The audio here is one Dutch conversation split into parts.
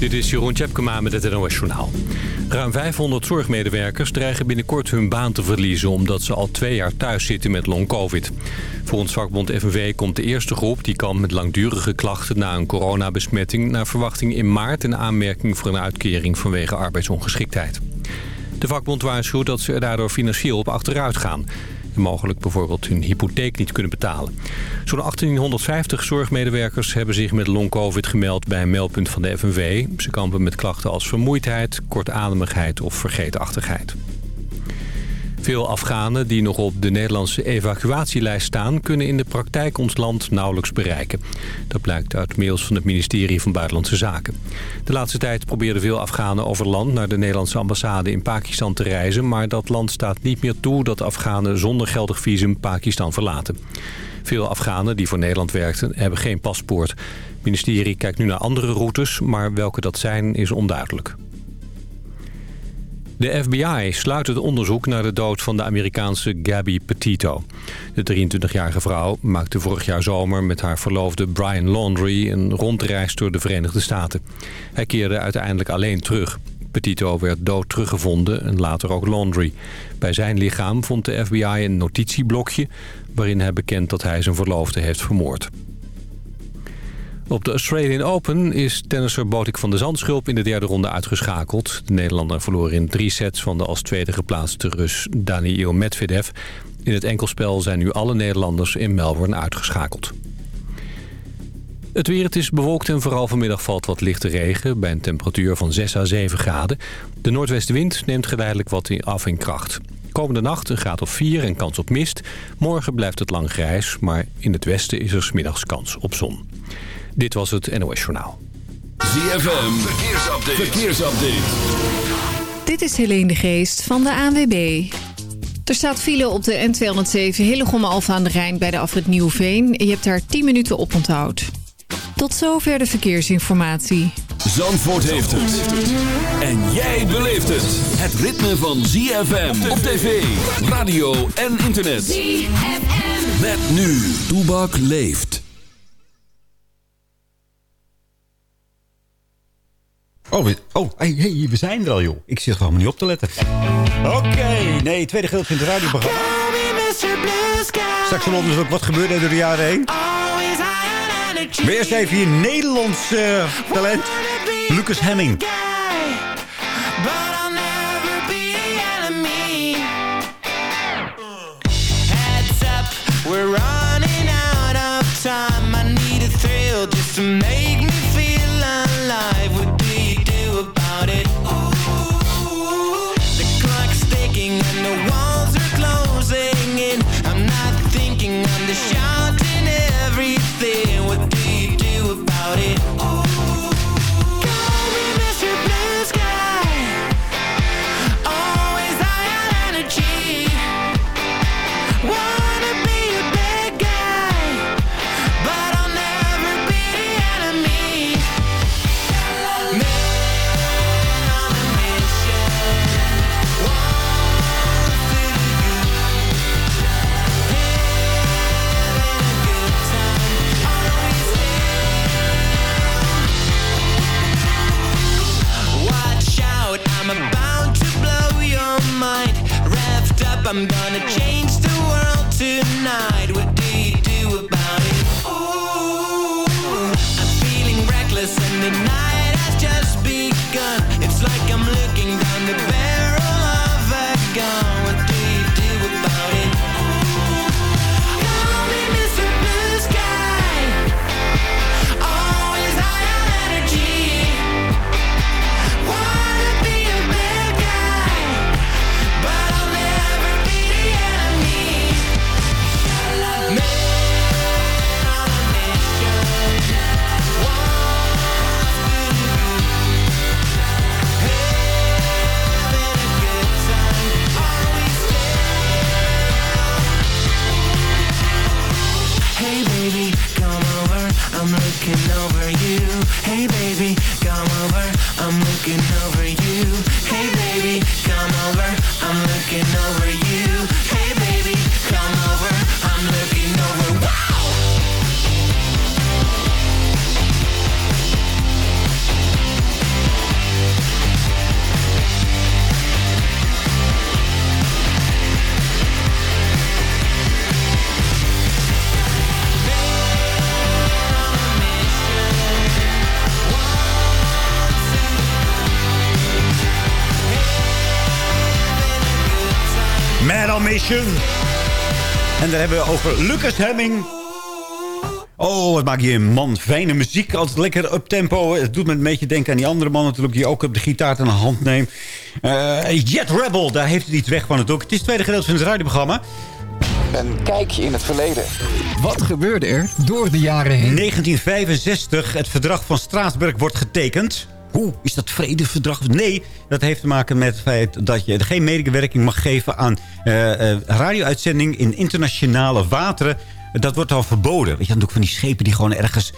Dit is Jeroen Tjepkema met het NOS Journaal. Ruim 500 zorgmedewerkers dreigen binnenkort hun baan te verliezen... omdat ze al twee jaar thuis zitten met long-covid. Volgens vakbond FNV komt de eerste groep... die kan met langdurige klachten na een coronabesmetting... naar verwachting in maart in aanmerking voor een uitkering vanwege arbeidsongeschiktheid. De vakbond waarschuwt dat ze er daardoor financieel op achteruit gaan en mogelijk bijvoorbeeld hun hypotheek niet kunnen betalen. Zo'n 1850 zorgmedewerkers hebben zich met long-covid gemeld bij een meldpunt van de FNV. Ze kampen met klachten als vermoeidheid, kortademigheid of vergeetachtigheid. Veel Afghanen die nog op de Nederlandse evacuatielijst staan... kunnen in de praktijk ons land nauwelijks bereiken. Dat blijkt uit mails van het ministerie van Buitenlandse Zaken. De laatste tijd probeerden veel Afghanen over land... naar de Nederlandse ambassade in Pakistan te reizen... maar dat land staat niet meer toe dat Afghanen zonder geldig visum Pakistan verlaten. Veel Afghanen die voor Nederland werkten hebben geen paspoort. Het ministerie kijkt nu naar andere routes, maar welke dat zijn is onduidelijk. De FBI sluit het onderzoek naar de dood van de Amerikaanse Gabby Petito. De 23-jarige vrouw maakte vorig jaar zomer met haar verloofde Brian Laundrie een rondreis door de Verenigde Staten. Hij keerde uiteindelijk alleen terug. Petito werd dood teruggevonden en later ook Laundrie. Bij zijn lichaam vond de FBI een notitieblokje waarin hij bekend dat hij zijn verloofde heeft vermoord. Op de Australian Open is tennisser Botik van de Zandschulp in de derde ronde uitgeschakeld. De Nederlander verloor in drie sets van de als tweede geplaatste Rus Daniil Medvedev. In het enkelspel zijn nu alle Nederlanders in Melbourne uitgeschakeld. Het weer, het is bewolkt en vooral vanmiddag valt wat lichte regen... bij een temperatuur van 6 à 7 graden. De noordwestenwind neemt geleidelijk wat af in kracht. Komende nacht een graad of 4 en kans op mist. Morgen blijft het lang grijs, maar in het westen is er smiddags kans op zon. Dit was het NOS Journaal. ZFM, verkeersupdate. verkeersupdate. Dit is Helene de Geest van de ANWB. Er staat file op de N207 Hillegom Alfa aan de Rijn bij de afrit Nieuwveen. Je hebt daar 10 minuten op onthoud. Tot zover de verkeersinformatie. Zandvoort heeft het. En jij beleeft het. Het ritme van ZFM op tv, radio en internet. ZFM. Met nu, Toebak leeft. Oh, we, oh hey, hey, we zijn er al, joh. Ik zit gewoon niet op te letten. Oké, nee, tweede gedeelte in het radioprogramma. Straks van dus ook wat gebeurde door de jaren heen. Maar eerst even hier Nederlands uh, talent. Lucas Hemming. We're running out of time. I need a thrill just to make I'm gonna change We over Lucas Hemming. Oh, wat maak je een man. Fijne muziek. Altijd lekker up tempo. Het doet me een beetje denken aan die andere man natuurlijk... die ook op de gitaar in de hand neemt. Uh, Jet Rebel, daar heeft het iets weg van het ook. Het is het tweede gedeelte van het radioprogramma. Een kijkje in het verleden. Wat gebeurde er door de jaren heen? 1965, het verdrag van Straatsburg wordt getekend. Hoe is dat vredeverdrag? Nee, dat heeft te maken met het feit dat je geen medewerking mag geven aan uh, radio-uitzending in internationale wateren. Dat wordt al verboden. Weet je, dan ook van die schepen die gewoon ergens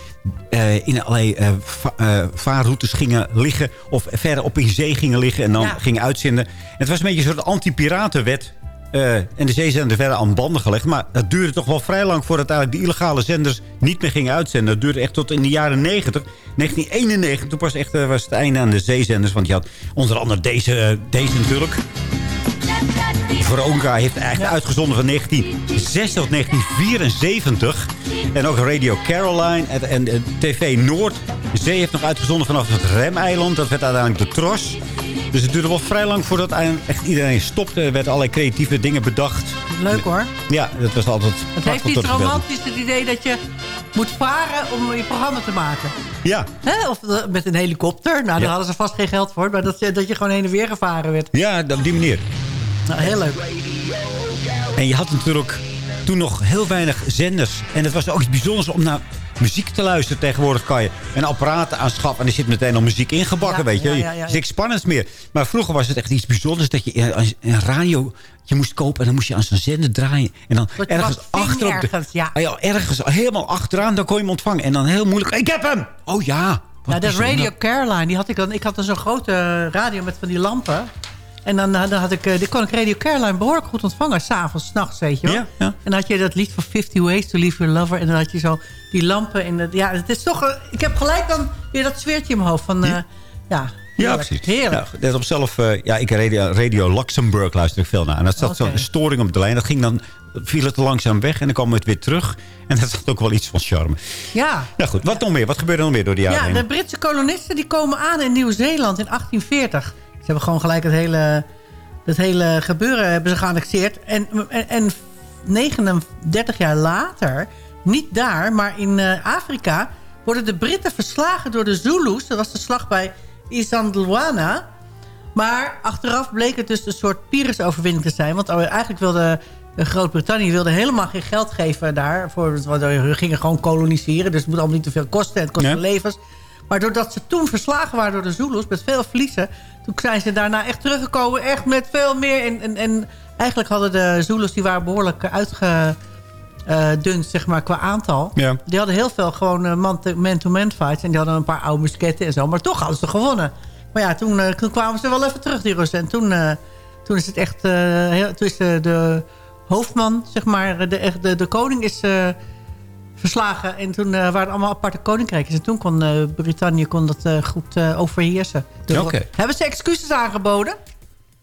uh, in allerlei va vaarroutes gingen liggen. Of verder op in zee gingen liggen en dan ja. gingen uitzenden. En het was een beetje een soort anti-piratenwet. Uh, en de zeezender verder aan banden gelegd. Maar dat duurde toch wel vrij lang voordat eigenlijk de illegale zenders niet meer gingen uitzenden. Dat duurde echt tot in de jaren 90. 1991, toen pas echt, uh, was het einde aan de zeezenders. Want je had onder andere deze, uh, deze natuurlijk. Veronica heeft eigenlijk ja. uitgezonden van 1960 tot 1974. En ook Radio Caroline en, en, en TV Noord. Zee heeft nog uitgezonden vanaf het Remeiland. Dat werd uiteindelijk de Tros. Dus het duurde wel vrij lang voordat echt iedereen stopte. Er werden allerlei creatieve dingen bedacht. Leuk hoor. Ja, dat was altijd... Het heeft iets romantisch het idee dat je moet varen om je programma te maken. Ja. Hè? Of met een helikopter. Nou, daar ja. hadden ze vast geen geld voor. Maar dat, dat je gewoon heen en weer gevaren werd. Ja, op die manier. Nou, heel leuk. En je had natuurlijk toen nog heel weinig zenders. En het was ook iets bijzonders om naar muziek te luisteren. Tegenwoordig kan je een apparaat aanschaffen en er zit meteen al muziek ingebakken, ja, weet je. Ja, ja, ja, is niks spannends meer. Maar vroeger was het echt iets bijzonders dat je een radio je moest kopen en dan moest je aan zo'n zender draaien. En dan ergens achterop. Ergens, ja. Ah, ja, ergens helemaal achteraan, dan kon je hem ontvangen. En dan heel moeilijk, ik heb hem! Oh ja. Ja, de Radio Caroline, die had ik dan. Ik had dan zo'n grote radio met van die lampen. En dan, dan had ik, die kon ik Radio Caroline behoorlijk goed ontvangen. S'avonds, s'nachts, weet je wel. Ja, ja. En dan had je dat lied van 50 Ways to Leave Your Lover. En dan had je zo die lampen. En ja, het is toch... Ik heb gelijk dan weer dat zweertje in mijn hoofd. Van, uh, ja, ja, heerlijk, precies. Heerlijk. Ja, net op zelf, uh, ja, ik radio, radio Luxemburg luister ik veel naar. En dat zat Oké. zo'n storing op de lijn. Dat ging dan, viel het langzaam weg en dan kwam het weer terug. En dat had ook wel iets van charme. Ja. Ja goed, wat nog meer? Wat gebeurde er nog meer door de jaren Ja, de Britse kolonisten die komen aan in Nieuw-Zeeland in 1840. Ze hebben gewoon gelijk het hele, het hele gebeuren hebben ze geannexeerd. En, en, en 39 jaar later, niet daar, maar in uh, Afrika... worden de Britten verslagen door de Zulus. Dat was de slag bij Isandlwana. Maar achteraf bleek het dus een soort Pyrrhus-overwinning te zijn. Want eigenlijk wilde Groot-Brittannië wilde helemaal geen geld geven daar. Voor, want we gingen gewoon koloniseren. Dus het moet allemaal niet te veel kosten. En het kost Ja. levens. Maar doordat ze toen verslagen waren door de Zulus... met veel verliezen... toen zijn ze daarna echt teruggekomen. Echt met veel meer. En, en, en eigenlijk hadden de Zulus... die waren behoorlijk uitgedund, zeg maar, qua aantal. Ja. Die hadden heel veel gewoon man-to-man fights. En die hadden een paar oude musketten en zo. Maar toch hadden ze gewonnen. Maar ja, toen, eh, toen kwamen ze wel even terug, die Russen. En toen, eh, toen is het echt... eh, heel, toen is de, de hoofdman, zeg maar... De, de, de koning is verslagen. En toen eh, waren het allemaal aparte koninkrijkjes. En toen kon eh, Brittannië kon dat eh, goed overheersen. Dus Hebben ze excuses aangeboden?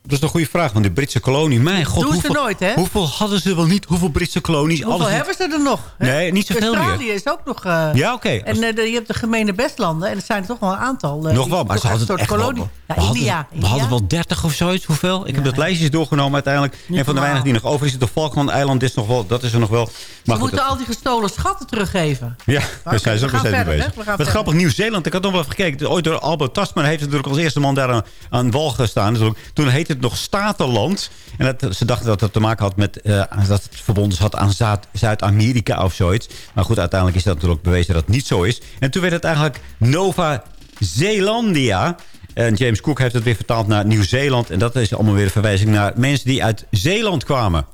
Dat is een goede vraag, want de Britse kolonie... Mijn god, Doen ze hoeveel, nooit, hè? hoeveel hadden ze wel niet? Hoeveel Britse kolonies? Hoeveel Alles hebben ze er nog? hè? Nee, niet zoveel meer. Australië is ook nog... Ja, oké. En je hebt de gemene bestlanden. En er zijn er toch wel een aantal. eh, Nog wel, maar ze hadden het soort echt wel. Ja, we, hadden, India. we hadden wel 30 of zoiets. Hoeveel? Ik heb dat lijstjes doorgenomen uiteindelijk. en van de weinig die nog over is, de Falkland-eiland is nog wel, dat is er nog wel. We Maar goed, moeten dat- al die gestolen schatten teruggeven. ja, we zijn zo steeds mee bezig. hè? We gaan Wat grappig, Nieuw-Zeeland. Ik had nog wel even gekeken. Ooit door Albert Tasman heeft natuurlijk als eerste man daar aan, aan wal gestaan. Dus toen heette het nog Statenland. En dat, ze dachten dat het te maken had met eh, dat het verbonden zat aan Zuid- Zuid-Amerika of zoiets. Maar goed, uiteindelijk is dat natuurlijk bewezen dat het niet zo is. En toen werd het eigenlijk Nova Zeelandia. En James Cook heeft het weer vertaald naar Nieuw-Zeeland. En dat is allemaal weer een verwijzing naar mensen die uit Zeeland kwamen.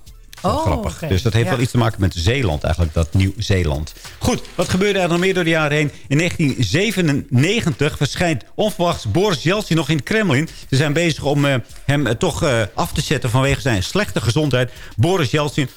Oh, grappig. Dus dat heeft Ja. wel iets te maken met Zeeland eigenlijk, dat Nieuw-Zeeland. Goed, wat gebeurde er nog meer door de jaren heen? In 1997 verschijnt onverwachts Boris Yeltsin nog in het Kremlin. Ze zijn bezig om eh, hem eh, toch eh, af te zetten vanwege zijn slechte gezondheid. Boris Yeltsin,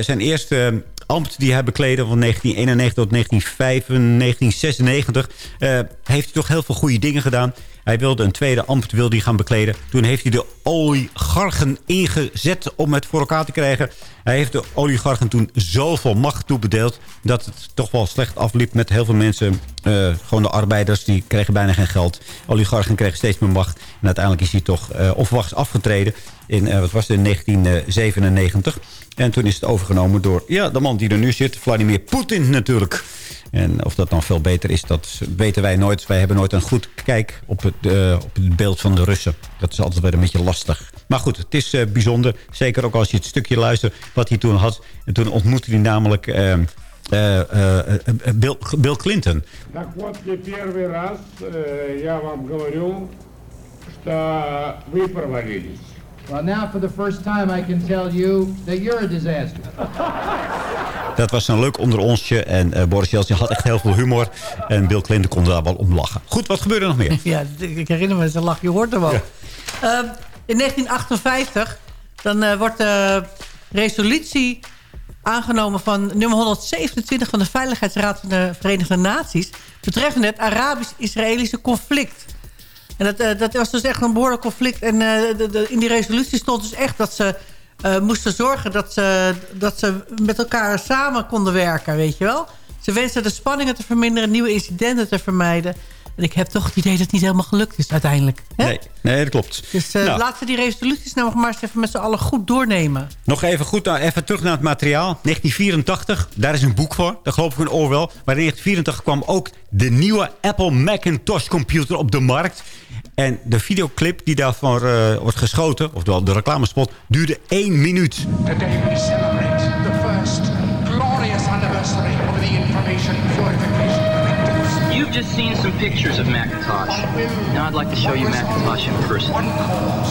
zijn eerste ambt die hij bekleedde van 1991 tot 1995, 1996... eh, heeft hij toch heel veel goede dingen gedaan. Hij wilde een tweede ambt wilde hij gaan bekleden. Toen heeft hij de oligarchen ingezet om het voor elkaar te krijgen. Hij heeft de oligarchen toen zoveel macht toebedeeld... dat het toch wel slecht afliep met heel veel mensen eh, gewoon de arbeiders die kregen bijna geen geld. Oligarchen kregen steeds meer macht. En uiteindelijk is hij toch uh, onverwachts afgetreden. In, uh, wat was het, in 1997. En toen is het overgenomen door ja, de man die er nu zit. Vladimir Poetin natuurlijk. En of dat dan veel beter is, dat weten wij nooit. Wij hebben nooit een goed kijk op het, uh, op het beeld van de Russen. Dat is altijd weer een beetje lastig. Maar goed, het is uh, bijzonder. Zeker ook als je het stukje luistert wat hij toen had. En toen ontmoette hij namelijk... Uh, Bill, Bill, Clinton. Так вот, не первый раз я вам говорю, что вы провалились. Well, now for the first time I can tell you that you're a disaster. Dat was een leuk onder onsje. En uh, Boris Jeltsin had echt heel veel humor. En Bill Clinton kon daar wel om lachen. Goed, wat gebeurde er nog meer? Ja, ik herinner me, zijn lach, je hoort hem wel. Ja. Uh, in 1958 dan uh, wordt de resolutie aangenomen van nummer 127 van de Veiligheidsraad van de Verenigde Naties... betreffende het Arabisch-Israëlische conflict. En dat, uh, dat was dus echt een behoorlijk conflict. En uh, de, in die resolutie stond dus echt dat ze uh, moesten zorgen... Dat ze, dat ze met elkaar samen konden werken, weet je wel. Ze wensen de spanningen te verminderen, nieuwe incidenten te vermijden. En ik heb toch het idee dat het niet helemaal gelukt is uiteindelijk. Hè? Nee, nee, dat klopt. Dus uh, nou. laten we die resoluties nou maar eens even met z'n allen goed doornemen. Nog even goed, nou, even terug naar het materiaal. 1984, daar is een boek voor. Dat geloof ik in Orwell. Maar in 1984 kwam ook de nieuwe Apple Macintosh computer op de markt. En de videoclip die daarvoor uh, wordt geschoten, oftewel de reclamespot, duurde één minuut. Today You've just seen some pictures of Macintosh. Now I'd like to show you Macintosh in person.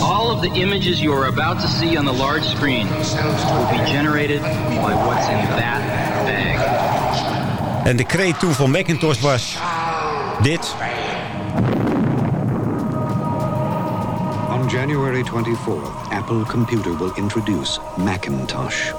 All of the images you are about to see on the large screen will be generated by what's in that bag. En de kreet toen van Macintosh was dit. On January 24th, Apple Computer will introduce Macintosh.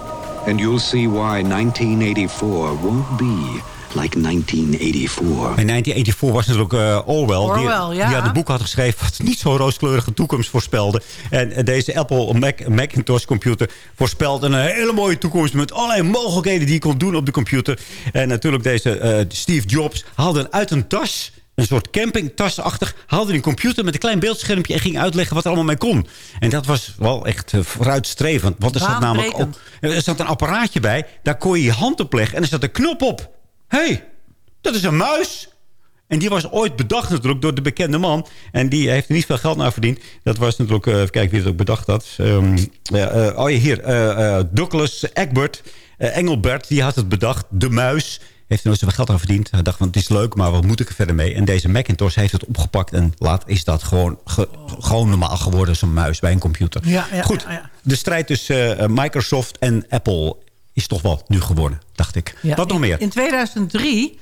And you'll see why 1984 won't be like 1984. In 1984 was natuurlijk uh, Orwell. Orwell die, ja. die had een boek had geschreven wat niet zo'n rooskleurige toekomst voorspelde. En uh, deze Apple Mac, Macintosh computer voorspelde een hele mooie toekomst met allerlei mogelijkheden die je kon doen op de computer. En natuurlijk deze uh, Steve Jobs haalde uit een tas een soort campingtasachtig, haalde een computer met een klein beeldschermpje en ging uitleggen wat er allemaal mee kon. En dat was wel echt uh, vooruitstrevend. Want er zat namelijk ook, er zat een apparaatje bij, daar kon je je hand op leggen en er zat een knop op. Hé, hey, dat is een muis. En die was ooit bedacht natuurlijk door de bekende man. En die heeft er niet veel geld naar verdiend. Dat was natuurlijk, uh, even kijken wie het ook bedacht had. Um, uh, oh ja, hier, Douglas Egbert, Engelbert, die had het bedacht. De muis heeft er nooit zoveel geld aan verdiend. Hij dacht, van, het is leuk, maar wat moet ik er verder mee? En deze Macintosh heeft het opgepakt. En laat is dat gewoon, ge, gewoon normaal geworden, zo'n muis bij een computer. Ja, ja, Goed, ja, de strijd tussen Microsoft en Apple is toch wel nu geworden, dacht ik. Ja, Wat nog meer? In 2003,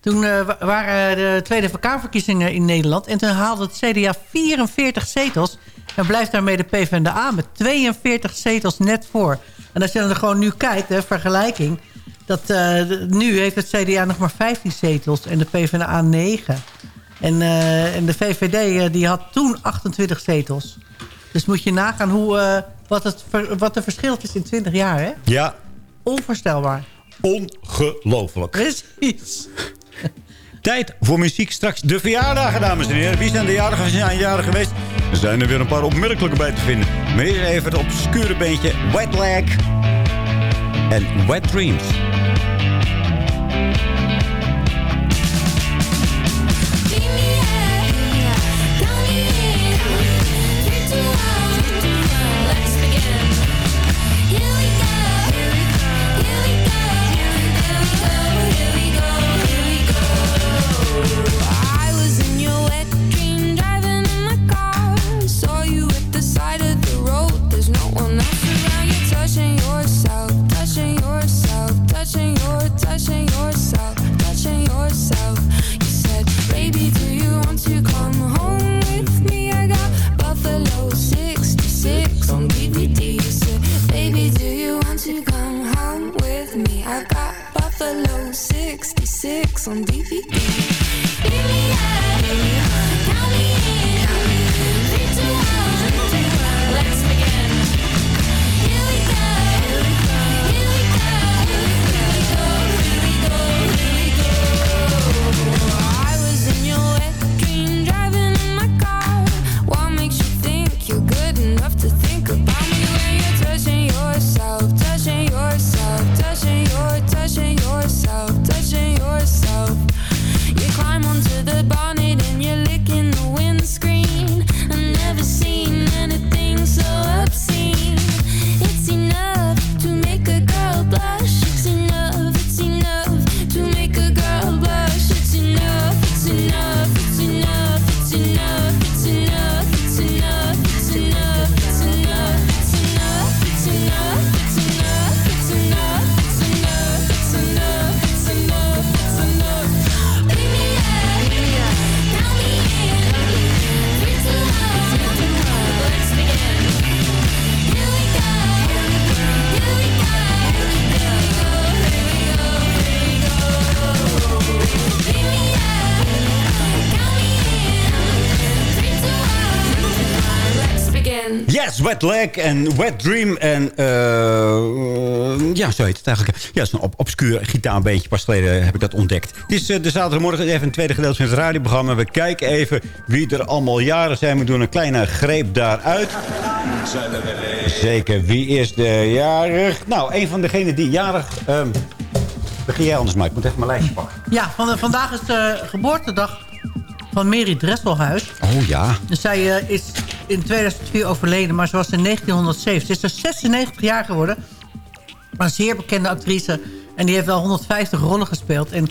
toen uh, waren de Tweede Kamerverkiezingen in Nederland... en toen haalde het CDA 44 zetels... en blijft daarmee de PvdA met 42 zetels net voor. En als je dan gewoon nu kijkt, hè, vergelijking... Dat, uh, nu heeft het CDA nog maar 15 zetels en de PvdA 9. En, uh, en de VVD die had toen 28 zetels. Dus moet je nagaan hoe, wat, het, wat de verschil is in 20 jaar. Hè? Ja. Onvoorstelbaar. Ongelooflijk. Precies. Tijd voor muziek. Straks de verjaardagen, dames en heren. Wie zijn de jarigen, zijn jaren geweest? Er zijn er weer een paar opmerkelijke bij te vinden. Maar hier even het obscure beentje. Wet Leg en Wet Dreams. six on DVD. Wet Leg en Wet Dream. En eh, ja, zo heet het eigenlijk. Ja, zo'n op obscuur gitaarbeentje. Pas geleden heb ik dat ontdekt. Het is eh, de zaterdagmorgen even een tweede gedeelte van het radioprogramma. We kijken even wie er allemaal jaren zijn. We doen een kleine greep daaruit. Zeker, wie is de jarig? Nou, een van degenen die jarig... Um, begin jij anders, Mike. Ik moet even mijn lijstje pakken. Ja, van, vandaag is de geboortedag van Mary Dresselhuis. Oh ja. Dus zij eh, is in 2004 overleden, maar ze was in 1907. Ze is er 96 jaar geworden. Een zeer bekende actrice. En die heeft wel 150 rollen gespeeld. En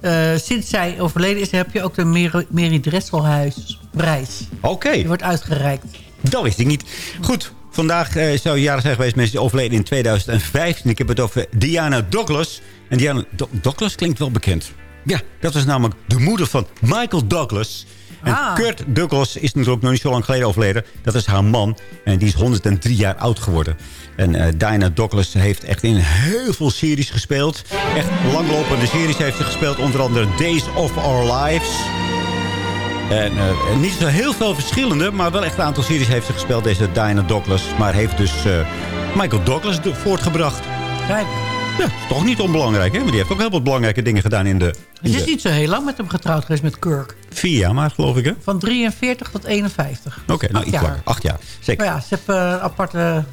eh, sinds zij overleden is, heb je ook de Mary, Mary Dresselhuis prijs. Oké. Die wordt uitgereikt. Dat wist ik niet. Goed, vandaag uh, zou jaren zijn geweest. Mensen die overleden in 2015. Ik heb het over Diana Douglas. En Diana Do Douglas klinkt wel bekend. Ja, dat was namelijk de moeder van Michael Douglas. En Ah. Kurt Douglas is natuurlijk nog niet zo lang geleden overleden. Dat is haar man. En die is 103 jaar oud geworden. En Diana Douglas heeft echt in heel veel series gespeeld. Echt langlopende series heeft ze gespeeld. Onder andere Days of Our Lives. En eh, niet zo heel veel verschillende, maar wel echt een aantal series heeft ze gespeeld, deze Diana Douglas. Maar heeft dus eh, Michael Douglas voortgebracht. Kijk, Ja, is toch niet onbelangrijk, hè? Maar die heeft ook heel wat belangrijke dingen gedaan in de... ze is niet zo heel lang met hem getrouwd geweest met Kirk. Vier jaar maar, geloof ik, hè? Van 43 tot 51. Oké, nou iets jaar. langer. Acht jaar, zeker. Maar ja, ze hebben een aparte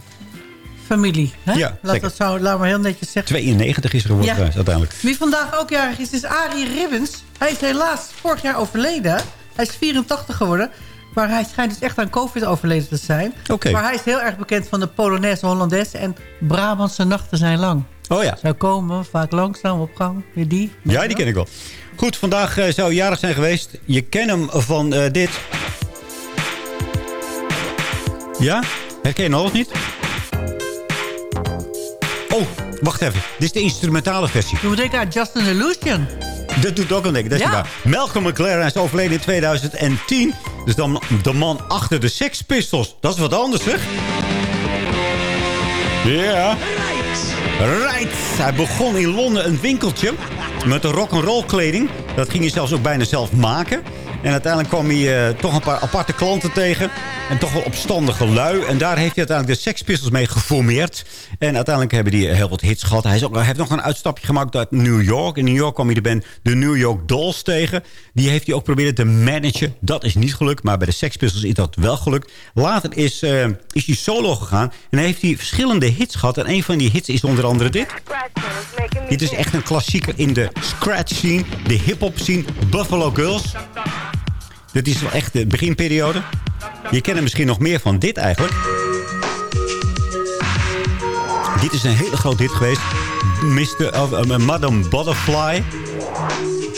familie. Hè? Ja, laat, dat zo, laat maar heel netjes zeggen. 92 is er geworden Ja. uiteindelijk. Wie vandaag ook jarig is, is Arie Ribbens. Hij is helaas vorig jaar overleden. Hij is 84 geworden. Maar hij schijnt dus echt aan COVID overleden te zijn. Maar hij is heel erg bekend van de Polonaise Hollandaise... en Brabantse nachten zijn lang. Oh ja. Zou komen, vaak langzaam op gang. Weer die. Ja, die ken ik wel. Goed, vandaag eh, zou jarig zijn geweest. Je kent hem van eh, dit. Ja? Herken je nog niet? Oh, wacht even. Dit is de instrumentale versie. Moet denken aan Justin Illusion. Dat doet ook een denken. Dat is Ja. Malcolm McLaren is overleden in 2010. Dus dan de man achter de Sex Pistols. Dat is wat anders, zeg. Ja. Right. Hij begon in Londen een winkeltje met rock'n'roll kleding. Dat ging hij zelfs ook bijna zelf maken. En uiteindelijk kwam hij eh, toch een paar aparte klanten tegen. En toch wel opstandige lui. En daar heeft hij uiteindelijk de Sex Pistols mee geformeerd. En uiteindelijk hebben die heel wat hits gehad. Hij, is ook, hij heeft nog een uitstapje gemaakt uit New York. In New York kwam hij de band de New York Dolls tegen. Die heeft hij ook proberen te managen. Dat is niet gelukt. Maar bij de Sex Pistols is dat wel gelukt. Later is, eh, is hij solo gegaan. En heeft hij verschillende hits gehad. En een van die hits is onder andere dit. Dit is echt een klassieker in de scratch scene. De hip-hop scene. Buffalo Girls. Dit is wel echt de beginperiode. Je kent er misschien nog meer van dit eigenlijk. Dit is een hele grote hit geweest. Mr. of, uh, Madame Butterfly.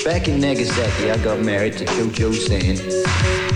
Back in Nagasaki, I got married to Jojo San.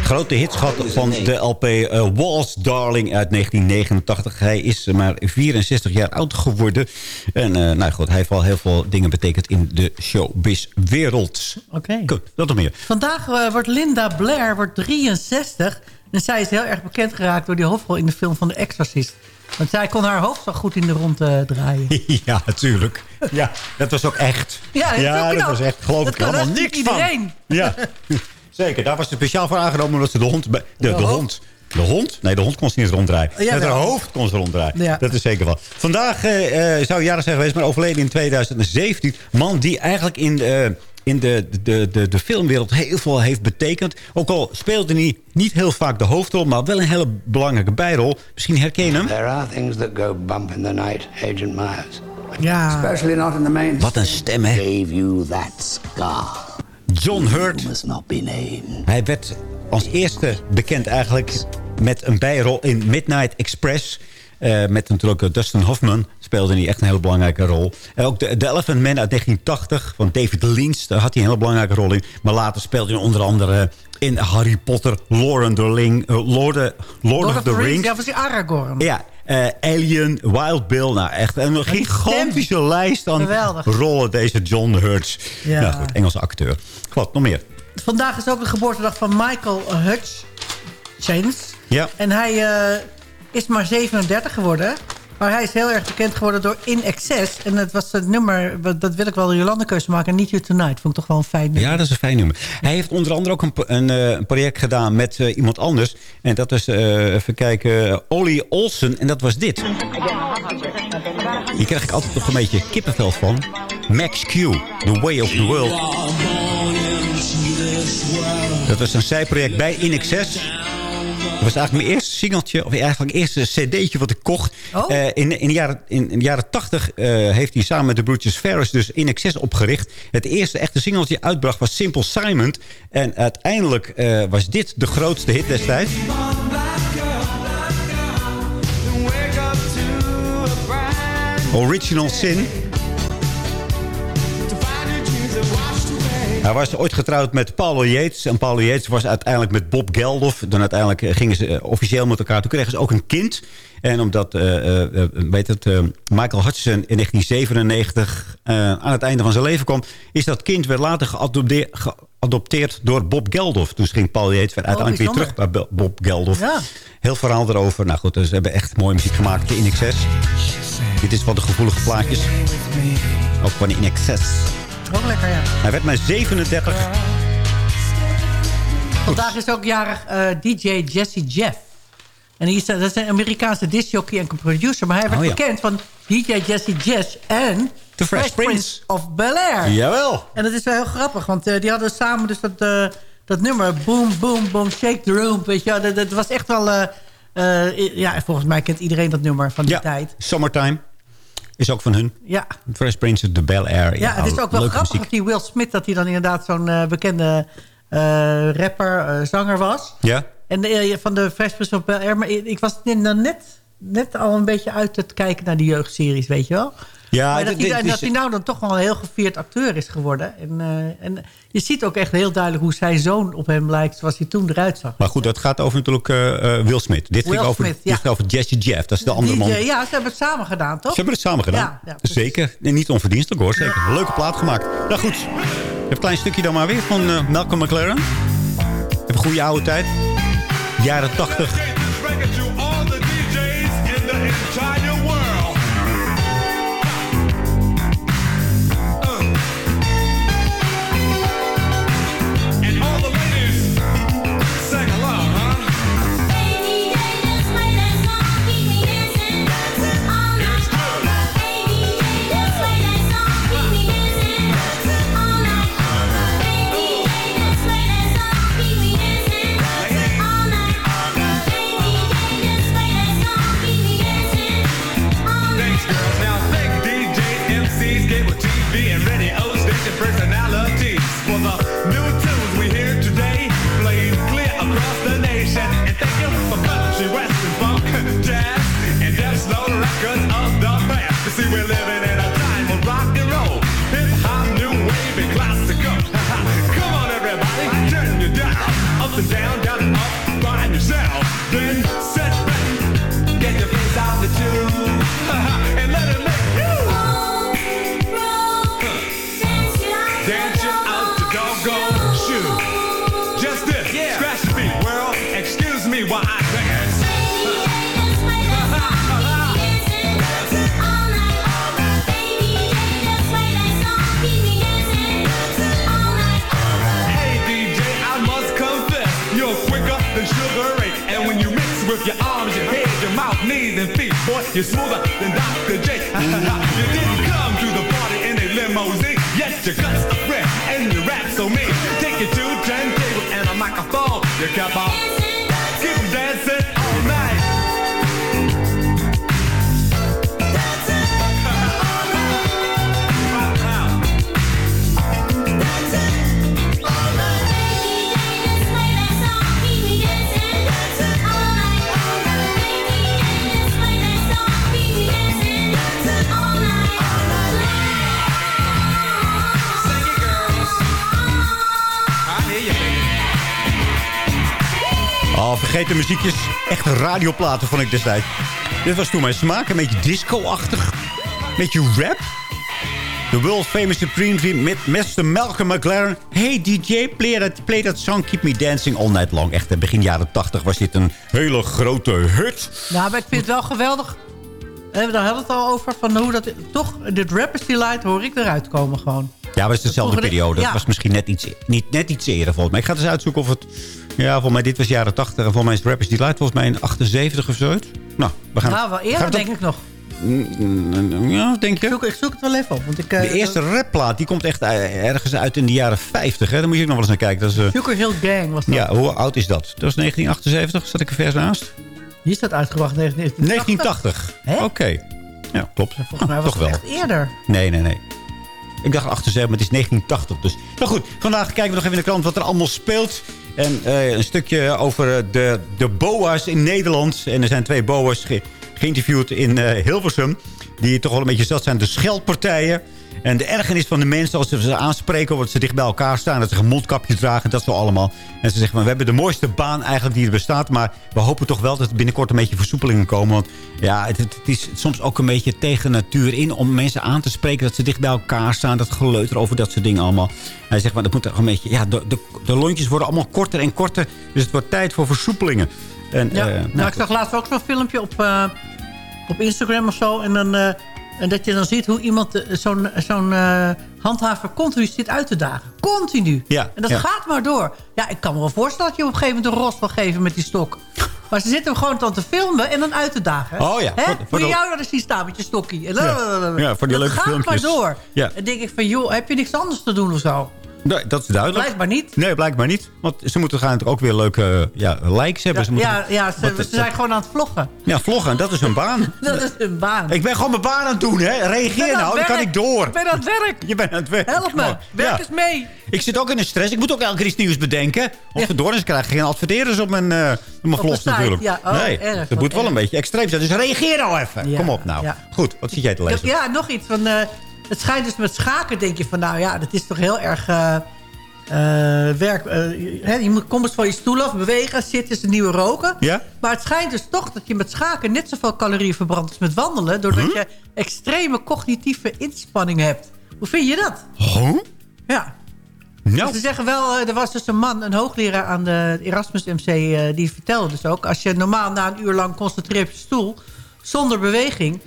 Grote hits gehad van de LP uh, Walls Darling uit 1989. Hij is maar 64 jaar oud geworden. En uh, nou goed, hij heeft wel heel veel dingen betekend in de showbiz-wereld. Oké. Goed, dat nog meer. Vandaag eh, wordt Linda Blair wordt 63. En zij is heel erg bekend geraakt door die hoofdrol in de film van The Exorcist. Want zij kon haar hoofd zo goed in de rond eh, draaien. ja, natuurlijk. Ja, dat was ook echt. Ja, dat, was echt, geloof Dat ik, helemaal niks iedereen. van. Ja, zeker. Daar was ze speciaal voor aangenomen omdat ze de hond... De, de, De hond... De hond? Nee, de hond kon ze niet ronddraaien. Ja, Met haar hoofd kon ze ronddraaien. Ja. Dat is zeker wel. Vandaag eh, eh, zou jaren zijn geweest, maar overleden in 2017. Man die eigenlijk in, eh, in de, de, de, de filmwereld heel veel heeft betekend. Ook al speelde hij niet heel vaak de hoofdrol, maar wel een hele belangrijke bijrol. Misschien herken je hem. There are things that go bump in the night, Agent Myers. Ja. Especially not in the main. Wat een stem, hè? Gave you that scar. John Hurt. Hij werd als eerste bekend eigenlijk met een bijrol in Midnight Express. Eh, met natuurlijk eh, Dustin Hoffman speelde hij echt een hele belangrijke rol. En ook de, de Elephant Man uit 1980 van David Lynch. Daar had hij een hele belangrijke rol in. Maar later speelde hij onder andere in Harry Potter, Lord of the, Ring, eh, Lord, Lord, Lord of the Rings. Ja, was die Aragorn. Ja, eh, Alien, Wild Bill. Nou, echt een gigantische lijst aan Geweldig. rollen deze John Hurt. Ja. Nou goed, Engelse acteur. Wat, nog meer? Vandaag is ook de geboortedag van Michael Hutch. Chains. Ja. En hij eh, is maar 37 geworden. Maar hij is heel erg bekend geworden door In Excess. En het was het nummer, dat wil ik wel de Jolande keuze maken. Need You Tonight. Vond ik toch wel een fijn nummer. Ja, dat is een fijn nummer. Hij heeft onder andere ook een, eh, een project gedaan met eh, iemand anders. En dat is, eh, even kijken, Ollie Olsen. En dat was dit. Hier krijg ik altijd nog een beetje kippenvel van. Max Q, The Way of the World. Dat was een zijproject bij In Excess. Dat was eigenlijk mijn eerste singeltje, of eigenlijk mijn eerste cd'tje wat ik kocht. Oh. Eh, in, in, de jaren, in, in de jaren 80 eh, heeft hij samen met de broertjes Ferris dus In Excess opgericht. Het eerste echte singeltje uitbracht was Simple Simon. En uiteindelijk eh, was dit de grootste hit destijds. Original Sin. Hij was ooit getrouwd met Paulo Yates. En Paulo Yates was uiteindelijk met Bob Geldof. Dan uiteindelijk eh, gingen ze eh, officieel met elkaar. Toen kregen ze ook een kind. En omdat eh, weet het, Michael Hudson in 1997 eh, aan het einde van zijn leven kwam... is dat kind weer later geadopteerd, geadopteerd door Bob Geldof. Toen ging Paul Yates weer uiteindelijk weer terug bij Bob Geldof. Ja. Heel verhaal erover. Nou goed, dus ze hebben echt mooie muziek gemaakt in excess. Dit is wat de gevoelige plaatjes. Ook van in excess. Ook lekker, ja. Hij werd maar 37. Vandaag is ook jarig eh, DJ Jesse Jeff. En die is, dat is een Amerikaanse discjockey en producer. Maar hij werd Oh, ja. bekend van DJ Jesse Jess en... The Fresh Prince. of Bel-Air. Jawel. En dat is wel heel grappig, want eh, die hadden samen dus dat, eh, dat nummer... Boom, boom, boom, shake the room. Weet je, dat, dat was echt wel... eh, eh, ja, volgens mij kent iedereen dat nummer van die Ja, tijd. Summertime. Is ook van hun. Ja, Fresh Prince, The Bel Air. ja, het is ook wel leuke grappig muziek. die Will Smith... dat hij dan inderdaad zo'n eh, bekende eh, rapper, eh, zanger was. Ja? En van de Fresh Prince of Bel-Air. Maar ik was net, net, net al een beetje uit het kijken naar die jeugdseries, weet je wel. Ja, maar dat, hij, is- dat hij nou dan toch wel een heel gevierd acteur is geworden. En, eh, en je ziet ook echt heel duidelijk hoe zijn zoon op hem lijkt... zoals hij toen eruit zag. Maar goed, dat gaat over natuurlijk eh, eh, Will Smith. Dit Will ging over, Smith, ja. over Jesse Jeff. Dat is de andere man. Ja, ze hebben het samen gedaan, toch? Ze hebben het samen gedaan. Ja. Zeker. En niet onverdienstelijk hoor. Zeker. Leuke plaat gemaakt. Nou goed. Even een klein stukje dan maar weer van Malcolm McLaren. Even een goede oude tijd. Jaren 80. You're smoother than Dr. J. you didn't come to the party in a limousine, yet your guts are fresh and your rap so mean. Take your two turntables and a microphone, you kept on. Vergeet de muziekjes. Echt radioplaten vond ik destijds. Dit was toen mijn smaak. Een beetje disco-achtig. Een beetje rap. The World Famous Supreme Team met Mr. Malcolm McLaren. Hey DJ, play that, play that song Keep Me Dancing All Night Long. Echt, begin jaren 80 was dit een hele grote hit. Nou, maar ik vind het wel geweldig daar hadden we het al over. Van hoe dat, toch, dit Rappers Delight hoor ik eruit komen gewoon. Ja, is dezelfde periode. ja. Het was misschien net iets, niet, net iets eerder volgens mij. Ik ga eens uitzoeken of het... Ja, volgens mij dit was jaren 80. En volgens mij is Rappers Delight volgens mij in 78 of zoiets. Nou, we gaan... nou, wel eerder denk ik nog. Mm, Ja, denk je? Ik zoek, ik zoek het wel even op. Want ik, eh, De eerste rapplaat, die komt echt eh, ergens uit in de jaren 50. Hè? Daar moet je ook nog wel eens naar kijken. Dat is, eh, Sugar Hill Gang was dat. ja, hoe oud is dat? Dat was 1978. Zat ik er vers naast? Hier staat uitgebracht in 1980. 1980. Oké. Ja, klopt. Volgens mij was Toch het wel. echt eerder. Nee, nee, nee. Ik dacht 78, maar het is 1980 dus. Maar goed, vandaag kijken we nog even in de krant wat er allemaal speelt. En eh, een stukje over eh, de, de boa's in Nederland. En er zijn twee boa's ge- geïnterviewd in eh, Hilversum. Die toch wel een beetje zat zijn. De scheldpartijen. En de ergernis van de mensen als ze ze aanspreken... omdat ze dicht bij elkaar staan, dat ze een mondkapje dragen... dat zo allemaal. En ze zeggen, van, we hebben de mooiste baan eigenlijk die er bestaat... maar we hopen toch wel dat er binnenkort een beetje versoepelingen komen. Want ja, het, het is soms ook een beetje tegen natuur in... om mensen aan te spreken dat ze dicht bij elkaar staan... dat geleuter over dat soort dingen allemaal. Hij zegt, maar dat moet toch een beetje... ja, de, de, de lontjes worden allemaal korter en korter... dus het wordt tijd voor versoepelingen. En, Ja, eh, nou, nou, ik zag laatst ook zo'n filmpje op, eh, op Instagram of zo. En, dan, eh, en dat je dan ziet hoe iemand eh, zo'n zo'n eh, handhaver continu zit uit te dagen. Continu. Ja, en dat ja. gaat maar door. Ja, ik kan me wel voorstellen dat je op een gegeven moment een ros wil geven met die stok. Maar ze zitten hem gewoon dan te filmen en dan uit te dagen. Oh ja, Hè? voor- Moet voor je de- jou dan zien staan met je stokkie. En Ja. Ja, voor die dat leuke gaat filmpjes. maar door. Ja. Dan denk ik van, joh, heb je niks anders te doen of zo? Nee, dat is duidelijk. Blijkbaar niet. Nee, blijkbaar niet. Want ze moeten gaan ook weer leuke ja, likes hebben. Ze moeten, Ja, ja ze, wat ze het- zijn gewoon aan het vloggen. ja, vloggen, dat is hun baan. Dat is hun baan. Ik ben gewoon mijn baan aan het doen, hè. Reageer nou, dan kan ik door. Ik ben aan het werk. Je bent aan het werk. Help me. Werk Ja. eens mee. Ik zit ook in een stress. Ik moet ook elke keer iets nieuws bedenken. Of ja. door is krijg ik geen adverteerders op mijn, eh op mijn de site, natuurlijk. ja. Oh, nee, erg, dat moet wel erg. een beetje extreem zijn. Dus reageer nou even. Ja, Kom op nou. ja. Goed, wat zit jij te lezen? Ja, nog iets. Van, eh, het schijnt dus met schaken, denk je van... nou ja, dat is toch heel erg eh, eh, werk. eh, hè, je moet kom eens van je stoel af, bewegen, zitten is een nieuwe roken. Ja? Maar het schijnt dus toch dat je met schaken... net zoveel calorieën verbrandt als met wandelen... doordat je extreme cognitieve inspanning hebt. Hoe vind je dat? Huh? Ja. Nou, Ze zeggen wel, er was dus een man, een hoogleraar aan de Erasmus MC... die vertelde dus ook... als je normaal na een uur lang concentreert op je stoel... zonder beweging...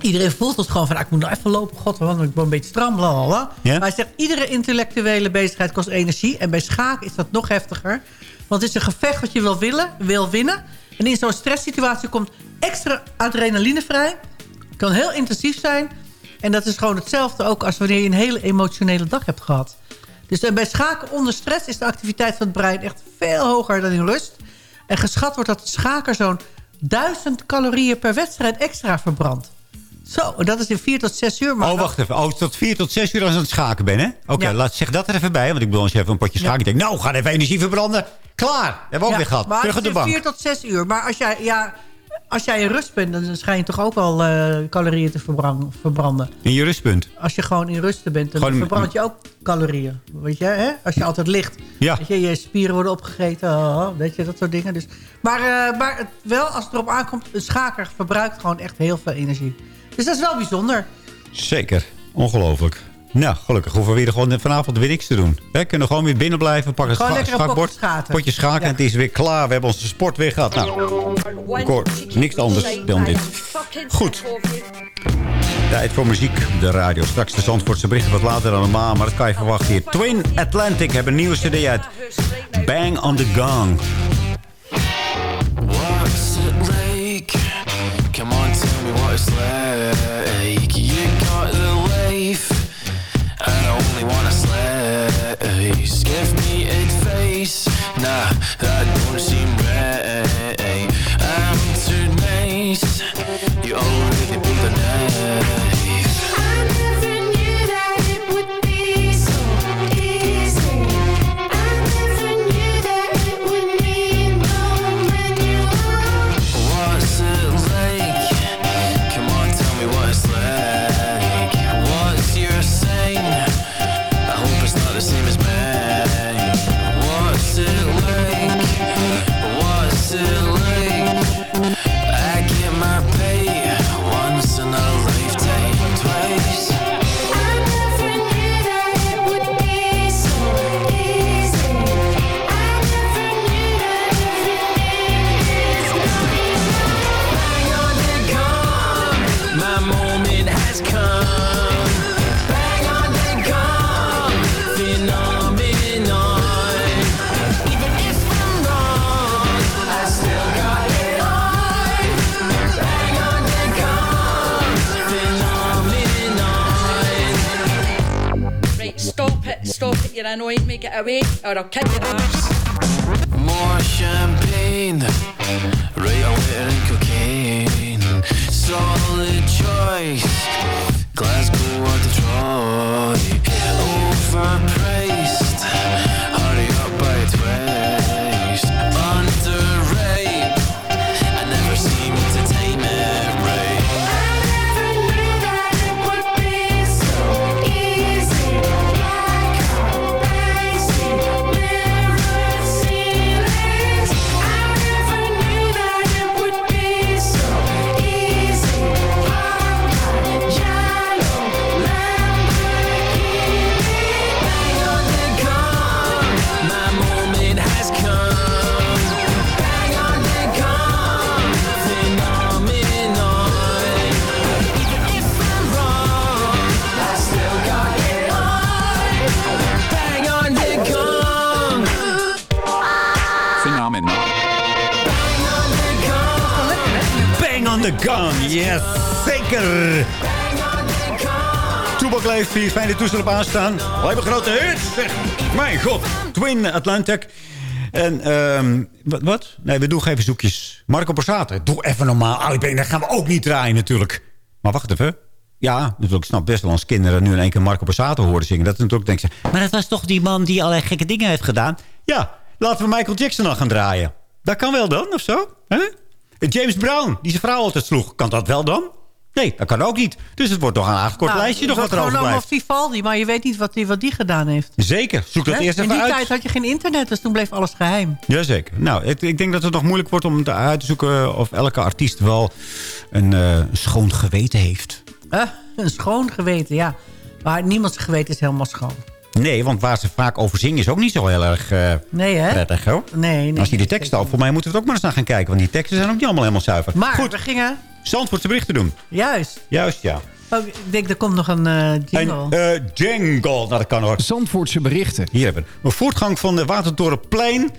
Iedereen voelt het gewoon van, ah, ik moet nog even lopen. God, want ik ben een beetje stram. Ja? Maar hij zegt, iedere intellectuele bezigheid kost energie. En bij schaken is dat nog heftiger. Want het is een gevecht wat je wil, willen, wil winnen. En in zo'n stresssituatie komt extra adrenaline vrij. kan heel intensief zijn. En dat is gewoon hetzelfde ook als wanneer je een hele emotionele dag hebt gehad. Dus eh, bij schaken onder stress is de activiteit van het brein echt veel hoger dan in rust. En geschat wordt dat de schaker zo'n 1000 calorieën per wedstrijd extra verbrandt. Zo, dat is in 4 tot 6 uur. Maar Oh, wacht even. Oh, tot vier tot zes uur als ik aan het schaken ben, hè? Oké, Ja. laat zeg dat er even bij. Want ik bedoel, als je even een potje schaken... Ik denk, nou, ga even energie verbranden. Klaar. Dat hebben we ook weer gehad. Maar Terug op de bank. 4 tot 6 uur. Maar als jij, ja, als jij in rust bent, dan schijn je toch ook wel eh, calorieën te verbran- verbranden. In je rustpunt. Als je gewoon in rust bent, dan Gewoon- verbrand je ook calorieën. Weet je, hè? Als je altijd ligt. Ja. Weet je, je spieren worden opgegeten. oh, weet je, dat soort dingen. Dus, maar eh, maar het, wel, als het erop aankomt, een schaker verbruikt gewoon echt heel veel energie. Dus dat is wel bijzonder. Zeker. Ongelooflijk. Nou, gelukkig hoeven we weer gewoon vanavond weer niks te doen. We kunnen gewoon weer binnen blijven. Pakken Gewoon scha- lekker een schakbord. potje schaken. Potje schaken en het is weer klaar. We hebben onze sport weer gehad. Nou, hoor niks anders dan dit. Goed. Tijd voor muziek op de radio. Straks de Zandvoortse berichten wat later dan normaal. Maar dat kan je verwachten hier. Twin Atlantic hebben een nieuwe cd uit. Bang on the Gong. I'll kick your ass. More champagne, toestel op aanstaan. We hebben grote hits. Mijn god, Twin Atlantic. En, ehm wat, wat? Nee, we doen even zoekjes. Marco Borsato, doe even normaal. Ik ben, dat gaan we ook niet draaien natuurlijk. Maar wacht even. Ja, natuurlijk, ik snap best wel als kinderen nu in één keer Marco Borsato horen zingen. Dat is natuurlijk denken ze, maar dat was toch die man die allerlei gekke dingen heeft gedaan? Ja, laten we Michael Jackson dan gaan draaien. Dat kan wel dan, of zo? James Brown, die zijn vrouw altijd sloeg. Kan dat wel dan? Nee, dat kan ook niet. Dus het wordt toch een aangekort Nou, lijstje nog wat wordt erover gewoon blijft. allemaal Vivaldi, maar je weet niet wat die, wat die gedaan heeft. Zeker, zoek dat eerst In even die uit. tijd had je geen internet, dus toen bleef alles geheim. Jazeker. Nou, ik, ik denk dat het nog moeilijk wordt om te- uit te zoeken... of elke artiest wel een eh, schoon geweten heeft. Eh, een schoon geweten, ja. Maar niemands geweten is helemaal schoon. Nee, want waar ze vaak over zingen is ook niet zo heel erg Nee, hè? prettig, hoor. Nee, nee. Als je die teksten al... Voor mij moeten we het ook maar eens naar gaan kijken. Want die teksten zijn ook niet allemaal helemaal zuiver. Maar Goed, we gingen... Zandvoortse berichten doen. Juist. Juist, ja. Oh, ik denk, er komt nog een eh jingle. Een eh, jingle. Nou, dat kan hoor. Zandvoortse berichten. Hier hebben we een voortgang van de Watertorenplein.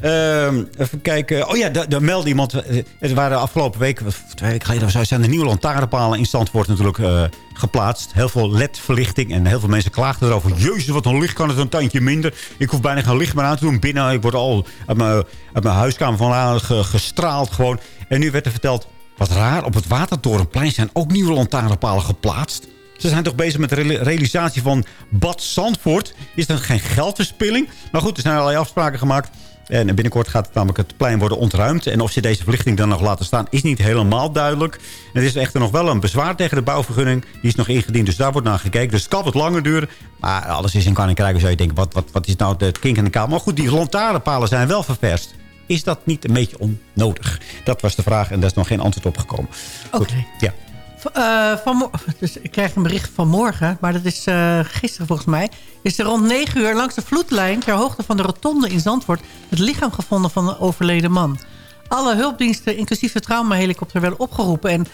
Ehm, even kijken. Oh ja, daar meldde iemand. eh, Het waren afgelopen week, twee weken geleden, of zo, zijn de nieuwe lantaarnpalen in Zandvoort natuurlijk eh, geplaatst. Heel veel LED-verlichting en heel veel mensen klaagden erover. Jezus, wat een licht kan het een tandje minder. Ik hoef bijna geen licht meer aan te doen binnen. Ik word al uit mijn, uit mijn huiskamer vandaan ge- gestraald gewoon. En nu werd er verteld, wat raar, op het Watertorenplein zijn ook nieuwe lantaarnpalen geplaatst. Ze zijn toch bezig met de reali- realisatie van Bad Zandvoort. Is dat geen geldverspilling? Maar goed, er zijn allerlei afspraken gemaakt. En binnenkort gaat het namelijk het plein worden ontruimd. En of ze deze verlichting dan nog laten staan, is niet helemaal duidelijk. Er is echter nog wel een bezwaar tegen de bouwvergunning. Die is nog ingediend, dus daar wordt naar gekeken. Dus het kan wat langer duren. Maar alles is in kan en krijgen. Zou je denken, wat, wat, wat is nou de kink in de kamer? Maar goed, die lantaarnpalen zijn wel ververst. Is dat niet een beetje onnodig? Dat was de vraag en daar is nog geen antwoord op gekomen. Goed, ja. V- eh, vanmo- dus ik krijg een bericht van morgen, maar dat is eh, gisteren volgens mij. Is er rond 9 uur langs de vloedlijn ter hoogte van de rotonde in Zandvoort... het lichaam gevonden van een overleden man. Alle hulpdiensten, inclusief de traumahelikopter, werden opgeroepen. En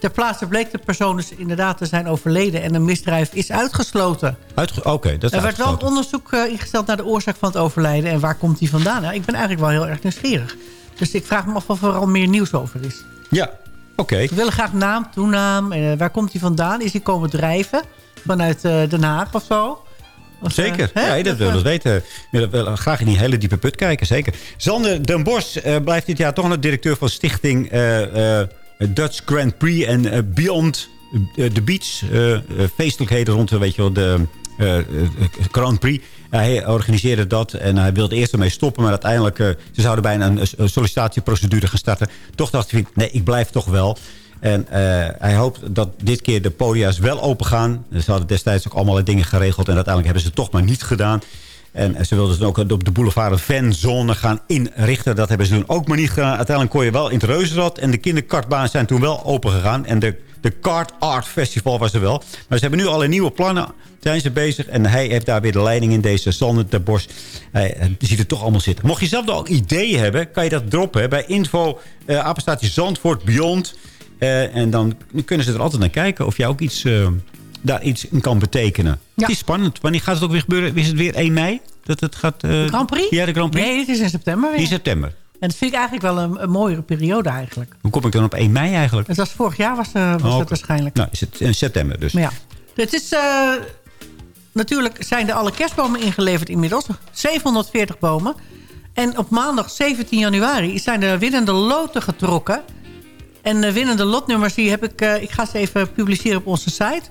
ter plaatse bleek de persoon dus inderdaad te zijn overleden... en een misdrijf is uitgesloten. Uitge- Oké, dat is Er werd wel onderzoek eh, ingesteld naar de oorzaak van het overlijden... en waar komt die vandaan? Nou, ik ben eigenlijk wel heel erg nieuwsgierig. Dus ik vraag me af of er al meer nieuws over is. Ja, oké. We willen graag naam, toenaam. eh, waar komt hij vandaan? Is hij komen drijven? Vanuit eh, Den Haag of zo? Of, Zeker, ja, dat willen we weten. We willen graag in die hele diepe put kijken, zeker. Sander Den Bos blijft dit jaar toch nog directeur van stichting Dutch Grand Prix en eh, Beyond eh, the Beach. eh, eh, feestelijkheden rond weet je wel, de eh, eh, Grand Prix. Hij organiseerde dat en hij wilde eerst ermee stoppen. Maar uiteindelijk, eh, ze zouden bijna een, sollicitatieprocedure gaan starten. Toch dacht hij, nee, ik blijf toch wel. En eh, hij hoopt dat dit keer de podia's wel open gaan. Ze hadden destijds ook allemaal dingen geregeld. En uiteindelijk hebben ze het toch maar niet gedaan. En eh, ze wilden dus ook op de boulevard een fanzone gaan inrichten. Dat hebben ze toen ook maar niet gedaan. Uiteindelijk kon je wel in het reuzenrad. En de kinderkartbanen zijn toen wel open gegaan. En de, de Kart Art Festival was er wel. Maar ze hebben nu alle nieuwe plannen. Zijn ze bezig. En hij heeft daar weer de leiding in deze Sander de Bos. Hij eh, ziet het toch allemaal zitten. Mocht je zelf nog ideeën hebben, kan je dat droppen. bij info, uh, apenstaatje Zandvoort Beyond. Eh, en dan kunnen ze er altijd naar kijken of jij ook iets, eh, daar iets in kan betekenen. Het is spannend. Wanneer gaat het ook weer gebeuren? Is het weer 1 mei? Dat het gaat, eh, De Grand Prix? Ja, de Grand Prix. Nee, het is in september weer. In september. En dat vind ik eigenlijk wel een, een mooiere periode eigenlijk. Hoe kom ik dan op 1 mei eigenlijk? Het was vorig jaar was, eh, was Oh, dat waarschijnlijk. Nou, is het in september dus. Maar ja, het is... eh, natuurlijk zijn er alle kerstbomen ingeleverd inmiddels. 740 bomen. En op maandag 17 januari zijn de winnende loten getrokken. En de winnende lotnummers die heb ik... eh, ik ga ze even publiceren op onze site.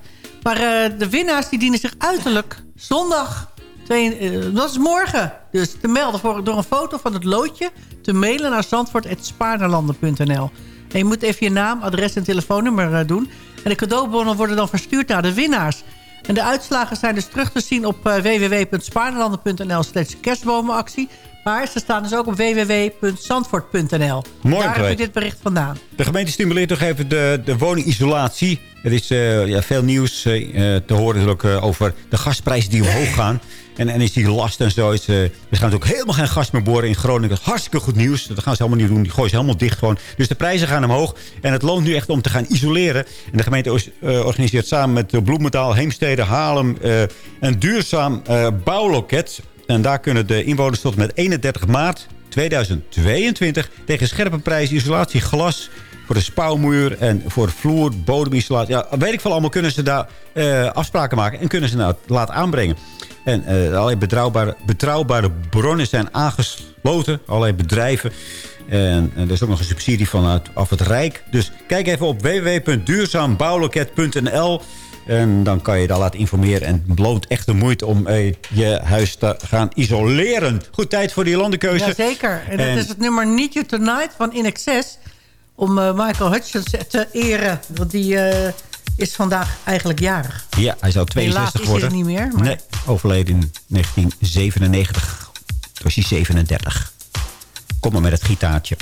Maar eh, de winnaars die dienen zich uiterlijk zondag... Eh, dat is morgen. Dus te melden door een foto van het loodje... te mailen naar zandvoort.spaarnerlanden.nl. En je moet even je naam, adres en telefoonnummer eh, doen. En de cadeaubonnen worden dan verstuurd naar de winnaars. En de uitslagen zijn dus terug te zien op eh, www.spaarnerlanden.nl slash kerstbomenactie. Maar ze staan dus ook op www.zandvoort.nl. Mooi Daar heb ik dit bericht vandaan. De gemeente stimuleert nog even de, de woningisolatie. Er is eh, ja, veel nieuws eh, te horen natuurlijk, eh, over de gasprijzen die omhoog gaan. En energielast en zo. Is, er gaan ook helemaal geen gas meer boren in Groningen. Dat is hartstikke goed nieuws. Dat gaan ze helemaal niet doen. Die gooien ze helemaal dicht gewoon. Dus de prijzen gaan omhoog. En het loont nu echt om te gaan isoleren. En de gemeente organiseert samen met de Bloemendaal, Heemstede, Haarlem... een duurzaam bouwloket. En daar kunnen de inwoners tot met 31 maart 2022 tegen scherpe prijzen isolatie glas voor de spouwmuur en voor vloer, bodemisolatie. Ja, weet ik veel allemaal kunnen ze daar eh, afspraken maken en kunnen ze nou laten aanbrengen. En eh, allerlei betrouwbare, betrouwbare bronnen zijn aangesloten, allerlei bedrijven. En, en er is ook nog een subsidie vanuit af het Rijk. Dus kijk even op www.duurzaambouwloket.nl en dan kan je daar laten informeren. En het loont echt de moeite om eh, je huis te gaan isoleren. Goed, tijd voor die landenkeuze. Jazeker. En, En- dat is het nummer Need You Tonight van In Excess. Om eh, Michael Hutchins te eren. Want die eh, is vandaag eigenlijk jarig. Ja, hij zou Helaas 62 is hij worden. er niet meer, maar- Nee, overleden in 1997. Toen was hij 37. Kom maar met het gitaartje.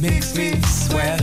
Makes me sweat.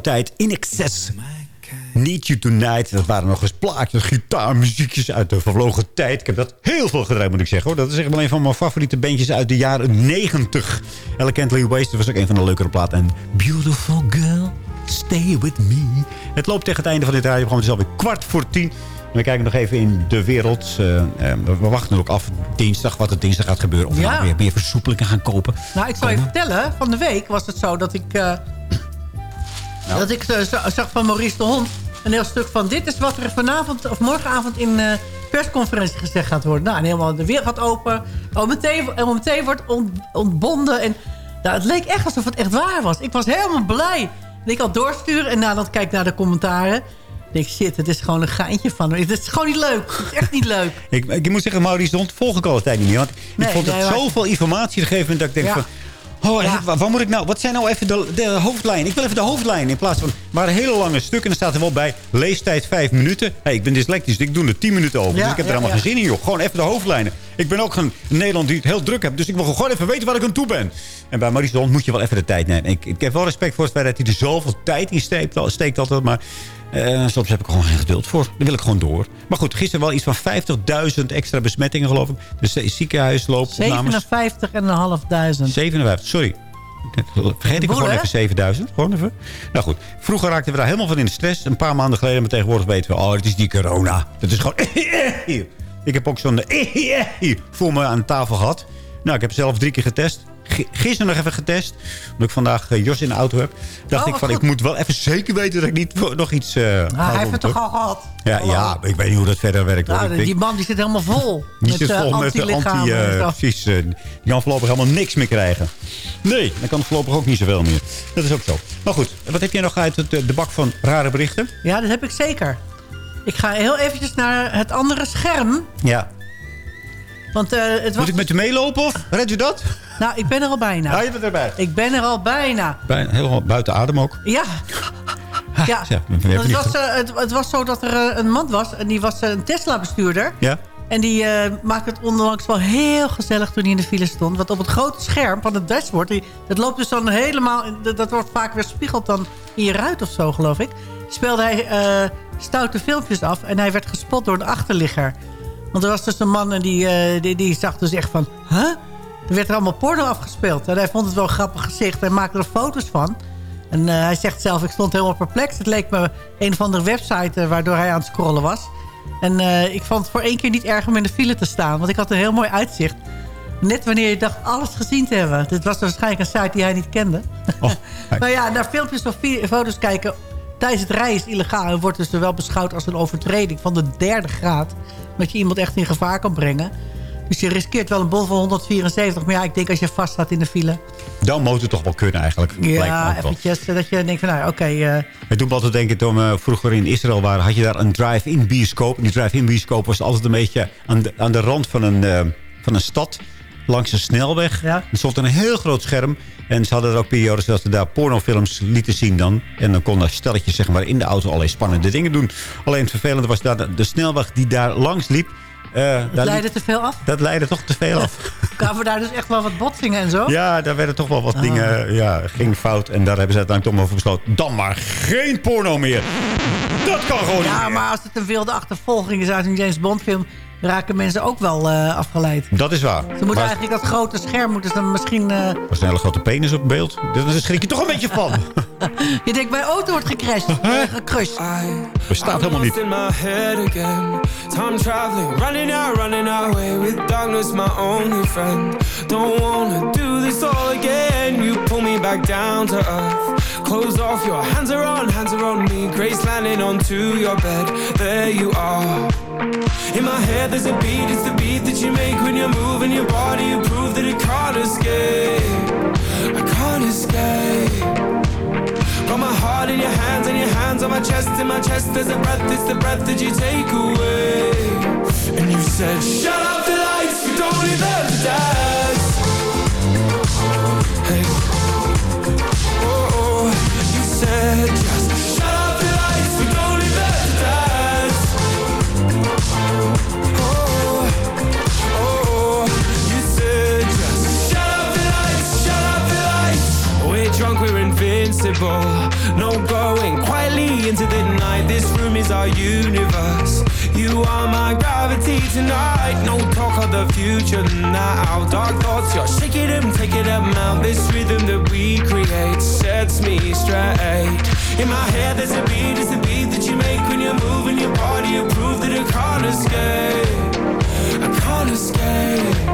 Tijd. In excess. Need You Tonight. Dat waren nog eens plaatjes, gitaarmuziekjes uit de vervlogen tijd. Ik heb dat heel veel gedraaid, moet ik zeggen. Hoor. Dat is echt wel een van mijn favoriete bandjes uit de jaren 90. Elegantly Wasted was ook een van de leukere platen. En Beautiful Girl. Stay With Me. Het loopt tegen het einde van dit radioprogramma. Het is alweer kwart voor tien. En we kijken nog even in de wereld. Eh, eh, we wachten ook af dinsdag wat er dinsdag gaat gebeuren. Of we Ja. nou weer meer versoepelingen gaan kopen. Nou, ik zal je vertellen. Van de week was het zo dat ik... eh, Nou. Dat ik eh, za- zag van Maurice de Hond een heel stuk van... dit is wat er vanavond of morgenavond in eh persconferentie gezegd gaat worden. Nou, en helemaal de wereld gaat open. Oh, meteen, en meteen wordt ont- ontbonden. En, nou, het leek echt alsof het echt waar was. Ik was helemaal blij. En ik had doorsturen en nadat kijk naar de commentaren... denk ik, shit, het is gewoon een geintje van me. Het is gewoon niet leuk. Het is echt niet leuk. Ik, ik moet zeggen, Maurice de Hond volg ik al tijd niet meer. Want Nee, ik vond het nee, maar- zoveel informatie op een gegeven moment dat ik denk Ja. van... Oh, Ja. waar moet ik nou? Wat zijn nou even de, de hoofdlijnen? Ik wil even de hoofdlijnen in plaats van... Het waren hele lange stukken en er staat er wel bij... leestijd 5 minuten. Hey, ik ben dyslectisch, dus ik doe er 10 minuten over. Ja, dus ik heb er ja. geen zin in, joh. Gewoon even de hoofdlijnen. Ik ben ook een Nederland die het heel druk heeft. Dus ik wil gewoon even weten waar ik aan toe ben. En bij Maurice Hond moet je wel even de tijd nemen. Ik, ik heb wel respect voor het feit dat hij er zoveel tijd in steekt, steekt altijd. Maar eh, soms heb ik gewoon geen geduld voor. Dan wil ik gewoon door. Maar goed, gisteren wel iets van 50.000 extra besmettingen, geloof ik. Dus de ziekenhuisloopopnames... 57.500. 57, sorry. Vergeet ik Boel, gewoon hè? even 7000. Gewoon even. Nou goed, vroeger raakten we daar helemaal van in de stress. Een paar maanden geleden, maar tegenwoordig weten we... oh, het is die corona. Het is gewoon... ik heb ook zo'n... voor me aan tafel gehad. Nou, ik heb zelf drie keer getest. Gisteren nog even getest. Omdat ik vandaag eh, Jos in de auto heb. Dacht Oh, ik van, goed. ik moet wel even zeker weten... dat ik niet nog iets... eh Ah, hij heeft het toch al gehad? Ja, ja, maar ik weet niet hoe dat verder werkt. Nou, die man die zit helemaal vol. die met zit eh, vol met de anti... precies, eh, die kan voorlopig helemaal niks meer krijgen. Nee, dan kan voorlopig ook niet zoveel meer. Dat is ook zo. Maar goed, wat heb jij nog uit het, de bak van rare berichten? Ja, dat heb ik zeker. Ik ga heel eventjes naar het andere scherm. Ja. Want het was... Moet ik met u meelopen of redt u dat? Nou, ik ben er al bijna. Ja, je bent erbij. Ik ben er al bijna. Bij, helemaal buiten adem ook. Ja. Ja. Het, was, eh, het, het was zo dat er eh, een man was. En die was eh, een Tesla-bestuurder. ja? En die eh, maakte het onlangs wel heel gezellig toen hij in de file stond. Want op het grote scherm van het dashboard... Die, dat loopt dus dan helemaal... Dat, dat wordt vaak weer spiegeld dan in je ruit of zo, geloof ik. Speelde hij eh, stoute filmpjes af. En hij werd gespot door een achterligger. Want er was dus een man en die, die, die zag dus echt van... Huh? Er werd er allemaal porno afgespeeld. En hij vond het wel een grappig gezicht. Hij maakte er foto's van. En eh, hij zegt zelf, ik stond helemaal perplex. Het leek me een of andere website eh, waardoor hij aan het scrollen was. En eh, ik vond het voor één keer niet erg om in de file te staan. Want ik had een heel mooi uitzicht. Net wanneer je dacht alles gezien te hebben. Dit was waarschijnlijk een site die hij niet kende. Oh, maar ja, naar filmpjes of foto's kijken tijdens het rijden is illegaal. En wordt dus wel beschouwd als een overtreding van de derde graad. Dat je iemand echt in gevaar kan brengen. Dus je riskeert wel een bon van 174. Maar ja, ik denk als je vast staat in de file. Dan moet het toch wel kunnen eigenlijk. Ja, eventjes. eh, Dat je denkt van nou oké. eh, Het doet me altijd denken, toen we vroeger in Israël waren... had je daar een drive-in bioscoop. En die drive-in bioscoop was altijd een beetje aan de, aan de rand van een, eh, van een stad. Langs een snelweg. Er stond een heel groot scherm. En ze hadden er ook periodes dat ze daar pornofilms lieten zien dan. En dan konden stelletjes zeg maar, in de auto allerlei spannende dingen doen. Alleen het vervelende was dat de snelweg die daar langs liep... eh, liep- leidde te veel af. dat leidde toch te veel af. Kwamen daar dus echt wel wat botsingen en zo? Ja, daar werden toch wel wat Ah. dingen... Ja, ging fout. En daar hebben ze uiteindelijk toch over besloten. Dan maar geen porno meer. Dat kan gewoon niet Ja, maar als het een wilde achtervolging is uit een James Bond film... raken mensen ook wel eh, afgeleid. Dat is waar. Ze moeten Maar eigenlijk dat grote scherm moeten ze dan misschien... eh, Er was een hele grote penis op beeld. Daar schrik je toch een beetje van. je denkt, mijn auto wordt gecrashed. eh, gecrushed. Bestaat helemaal niet. in my head again. Time traveling, running out, running away with darkness, my only friend. Don't wanna do this all again. You pull me back down to earth. Close off, your hands are on, hands are on me. Grace landing onto your bed. There you are. In my head, there's a beat. It's the beat that you make when you're moving your body. You prove that it can't escape. I can't escape. Got my heart in your hands and your hands on my chest. In my chest, there's a breath. It's the breath that you take away. And you said, Shut up the lights. We don't them to dance. Hey. Oh, oh. You said, We're invincible. No going quietly into the night. This room is our universe. You are my gravity tonight. No talk of the future now. Dark thoughts, you're shaking them, taking them out. This rhythm that we create sets me straight. In my head, there's a beat, it's a beat that you make when you're moving your body. You prove that I can't escape. I can't escape.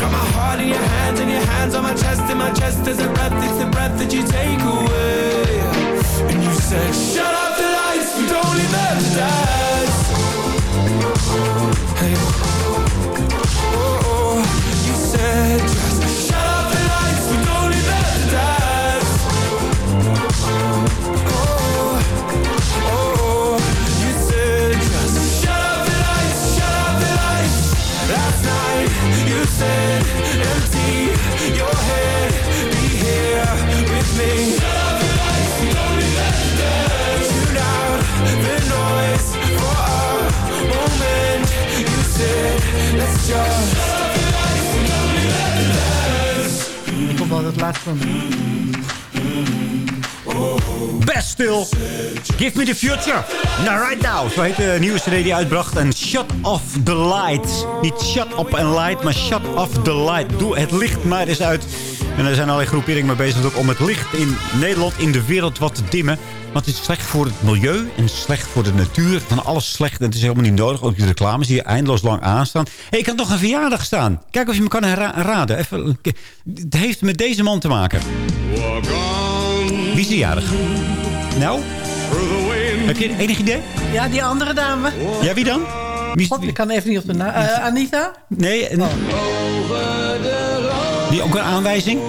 Got my heart in your hands and your hands on my chest. In my chest, there's a breath, it's the breath that you take away. And you said, Shut up the lights, we don't leave them dance. Hey. Oh, oh, oh, you said, Give me the future. Now right now. Zo heet de nieuwe CD die uitbracht. En Shut off the light. Niet shut up and light, maar shut off the light. Doe het licht maar eens uit. En er zijn allerlei groeperingen mee bezig ook om het licht in Nederland, in de wereld wat te dimmen. Want het is slecht voor het milieu en slecht voor de natuur. Van alles slecht. En het is helemaal niet nodig. Ook die reclames die eindeloos lang aanstaan. Hé, ik kan toch een verjaardag staan. Kijk of je me kan ra- raden. Even, het heeft met deze man te maken. Wie is de jarig? Nou? Heb je enig idee? Ja, die andere dame. Ja, wie dan? Wie God, ik kan even niet op de naam. Eh, Anita? Nee. een- Die ook een aanwijzing?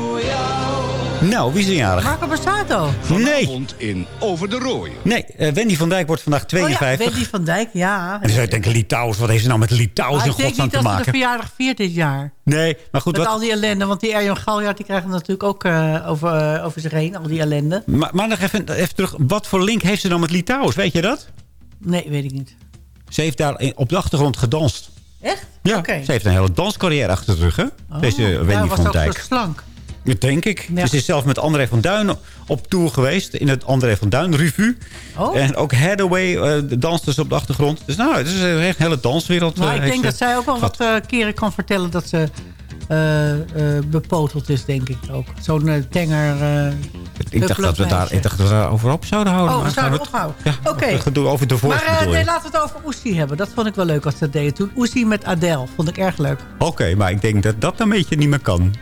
Nou, wie is er jarig? Marco Borsato. Nee. in Over de Rooien. Nee, eh, Wendy van Dijk wordt vandaag Oh ja, 52. Wendy van Dijk, ja. en dan zou je denken, Litouwers, wat heeft ze nou met Litouwers Maar in ik denk godsnaam niet te dat ze de maken? verjaardag viert dit jaar. Nee, maar goed. Met Wat, al die ellende. Want die Erjan Galjaard die krijgt het natuurlijk ook eh, over, eh, over zich heen. Al die ellende. maar, maar nog even, even terug. Wat voor link heeft ze dan met Litouwers? Weet je dat? Nee, weet ik niet. Ze heeft daar op de achtergrond gedanst. Echt? Ja, ze heeft een hele danscarrière achter de rug, hè? Deze Oh, Wendy ja, was van ook Dijk. slank. Denk ik. Ja. Ze is zelf met André van Duin op tour geweest. In het André van Duin revue. Oh. En ook Hathaway uh, danste ze op de achtergrond. Dus nou, het is een hele danswereld. Maar eh, ik denk dat zij ook wel wat eh, keren kan vertellen dat ze eh, eh, bepoteld is, denk ik ook. Zo'n eh, tenger... eh, Ik dacht, dat we daar, meisje. ik dacht dat we daar over op zouden houden. Oh, we zouden gaan ophouden. Ja, Oké. het gedoe over de Maar voorst eh, nee, laten we het over Oesie hebben. Dat vond ik wel leuk als ze dat deden toen. Oesie met Adele. Vond ik erg leuk. Oké, maar ik denk dat dat een beetje niet meer kan.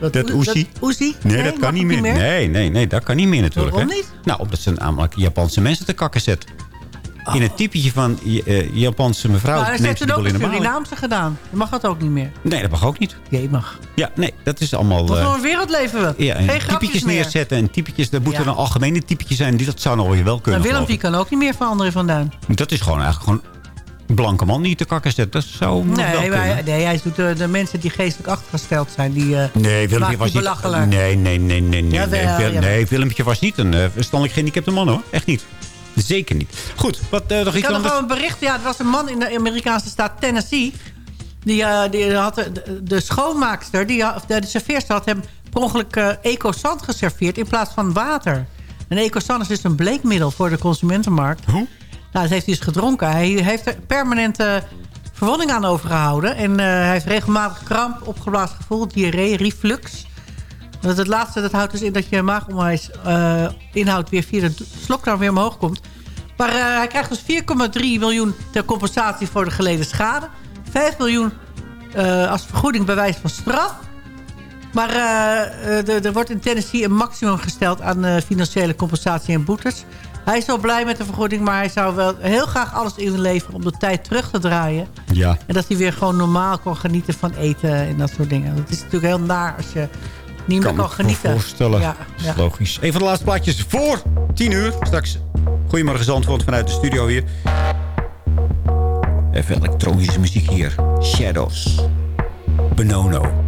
Dat Oe- Oesie? Oesie? Nee, dat kan niet meer. Nee, nee, nee, dat kan niet meer natuurlijk. Waarom hè? niet? Nou, omdat ze namelijk Japanse mensen te kakken zet. In het typetje van eh, Japanse mevrouw Maar neemt heeft ze het de ook in een de. Surinaamse gedaan. Je mag dat ook niet meer. Nee, dat mag ook niet. Je mag. Ja, nee, dat is allemaal... Wat eh, voor een wereld leven we? ja, en Geen typetjes neerzetten en typetjes, dat moeten Ja. dan algemene typetjes zijn. Die, dat zou nog wel kunnen. En Willem die kan ook niet meer van André van Duin. ik. Dat is gewoon eigenlijk gewoon een blanke man die te kakken zet. Dat zou Nee, wij, nee, hij doet de, de mensen die geestelijk achtergesteld zijn. Die, eh Nee, Willempje was niet... belachelijk. Nee, nee, nee, nee. Nee, Jawel, nee, nee Willempje was niet een uh, verstandelijk gehandicapte man, hoor. Echt niet. Zeker niet. Goed, wat eh, nog Ik iets had nog wel een bericht. Ja, er was een man in de Amerikaanse staat Tennessee. Die, die had de, schoonmaakster, die, de, de serveerster had hem per ongeluk eh, Ecosand geserveerd in plaats van water. En Ecosand is dus een bleekmiddel voor de consumentenmarkt. Hoe? Nou, heeft dus gedronken. Hij heeft er permanente verwonding aan overgehouden. En eh, hij heeft regelmatig kramp, opgeblazen gevoel, diarree, reflux. Dat het laatste dat houdt dus in dat je maagomwijs eh inhoud weer via de slokdarm weer omhoog komt. Maar eh, hij krijgt dus 4,3 miljoen ter compensatie voor de geleden schade. 5 miljoen als vergoeding bij wijze van straf. Maar er wordt in Tennessee een maximum gesteld aan financiële compensatie en boetes. Hij is wel blij met de vergoeding, maar hij zou wel heel graag alles inleveren om de tijd terug te draaien. Ja. En dat hij weer gewoon normaal kon genieten van eten en dat soort dingen. Dat is natuurlijk heel naar als je niet meer kan kan me genieten. voorstellen. Ja, is logisch. Een van de laatste plaatjes voor 10 uur. Straks Goedemorgen Zandvoort vanuit de studio hier. Even elektronische muziek hier. Shadows. Bonono.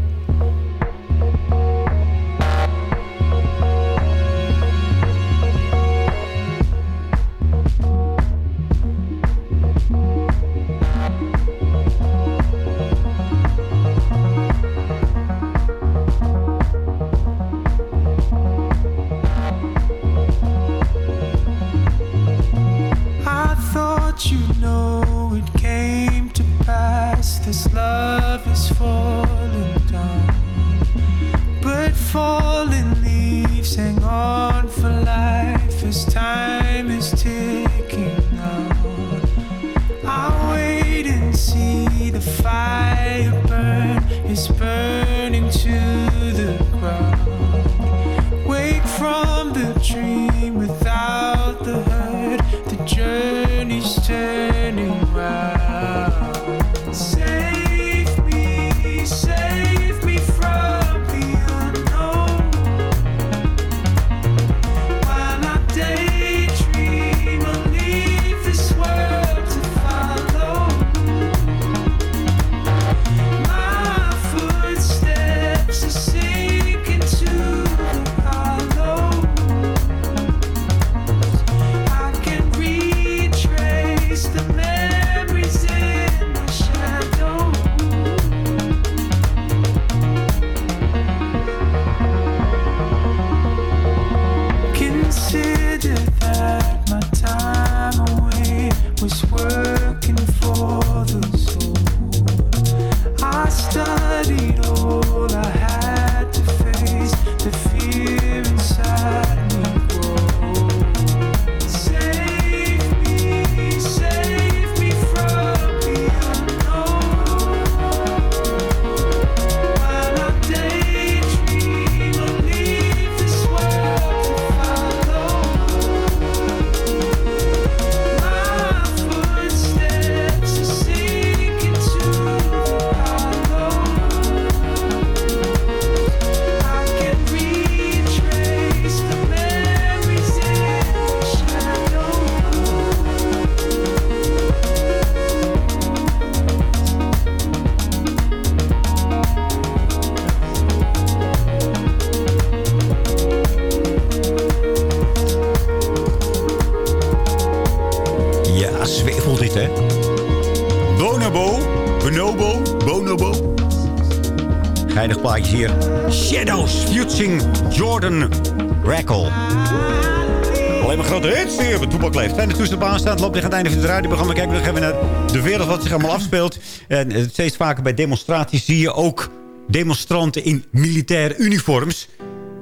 Tegen het einde van het radioprogramma. Kijken we nog even naar de wereld wat zich allemaal afspeelt. En eh, steeds vaker bij demonstraties zie je ook demonstranten in militaire uniforms.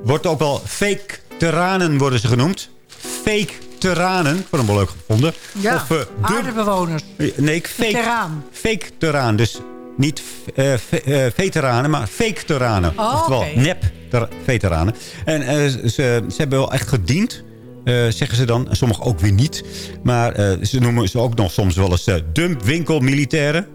Wordt ook wel fake terranen worden ze genoemd. Fake terranen. Ik vond hem wel leuk gevonden. Ja, Of, de- aardebewoners. Nee, ik fake, Terraan. fake terraan. Dus niet eh, ve- veteranen, maar fake terranen. Oh, Oftewel oké. nep ter- veteranen. En ze, ze hebben wel echt gediend. Eh, zeggen ze dan. En sommigen ook weer niet. Maar eh, ze noemen ze ook nog soms wel eens uh, dumpwinkelmilitairen.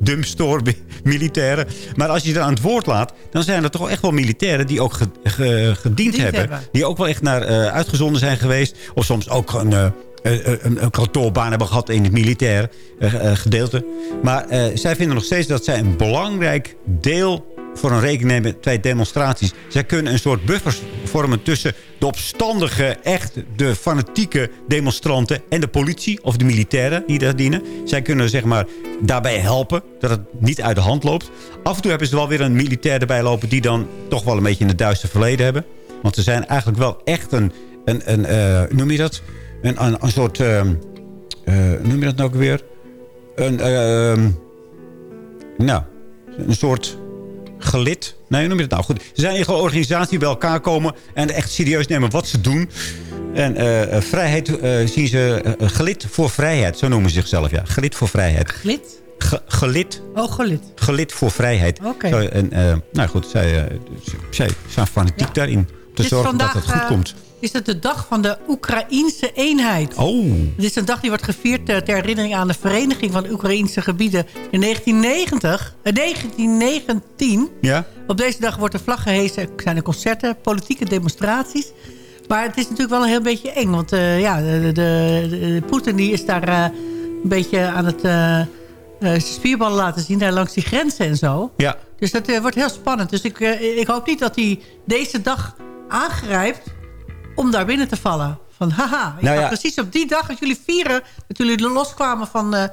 Dumpstore mi- militairen. Maar als je ze aan het woord laat... dan zijn er toch echt wel militairen die ook ge- ge- gediend hebben. hebben. Die ook wel echt naar eh, uitgezonden zijn geweest. Of soms ook een, eh, een, een, kantoorbaan hebben gehad in het militair eh, eh, gedeelte. Maar eh, zij vinden nog steeds dat zij een belangrijk deel voor een rekening nemen bij demonstraties. Zij kunnen een soort buffers vormen tussen de opstandige, echt de fanatieke demonstranten... en de politie of de militairen die daar dienen. Zij kunnen zeg maar daarbij helpen dat het niet uit de hand loopt. Af en toe hebben ze wel weer een militair erbij lopen... die dan toch wel een beetje in het duister verleden hebben. Want ze zijn eigenlijk wel echt een... een, een eh, noem je dat? Een, een, een soort... ehm, eh, noem je dat nou ook weer? Een... ehm, nou, een soort gelid. Nee, hoe noem je dat nou? Goed. Ze zijn een organisatie bij elkaar komen en echt serieus nemen wat ze doen. En eh, eh, vrijheid eh, zien ze... eh, gelid voor vrijheid, zo noemen ze zichzelf, ja. Gelid voor vrijheid. Glid? Ge- gelid, Oh, gelid. gelid voor vrijheid. Oké. Zo, En, nou goed, zij, dus- zij zijn fanatiek daarin. Om te is zorgen dat het goed komt. Is het de dag van de Oekraïense eenheid. Oh. Het is een dag die wordt gevierd eh, ter herinnering aan de vereniging van de Oekraïnse gebieden in 1990, eh, 1919. Ja? Op deze dag wordt de vlag gehesen, zijn er concerten, politieke demonstraties. Maar het is natuurlijk wel een heel beetje eng. Want eh, ja, de, de, de- Poetin die is daar eh, een beetje aan het zijn spierballen laten zien. Daar langs die grenzen en zo. Ja. Dus dat wordt heel spannend. Dus ik, ik hoop niet dat hij deze dag aangrijpt om daar binnen te vallen. Van haha, ik Nou ja. precies op die dag, als jullie vieren... dat jullie loskwamen van eh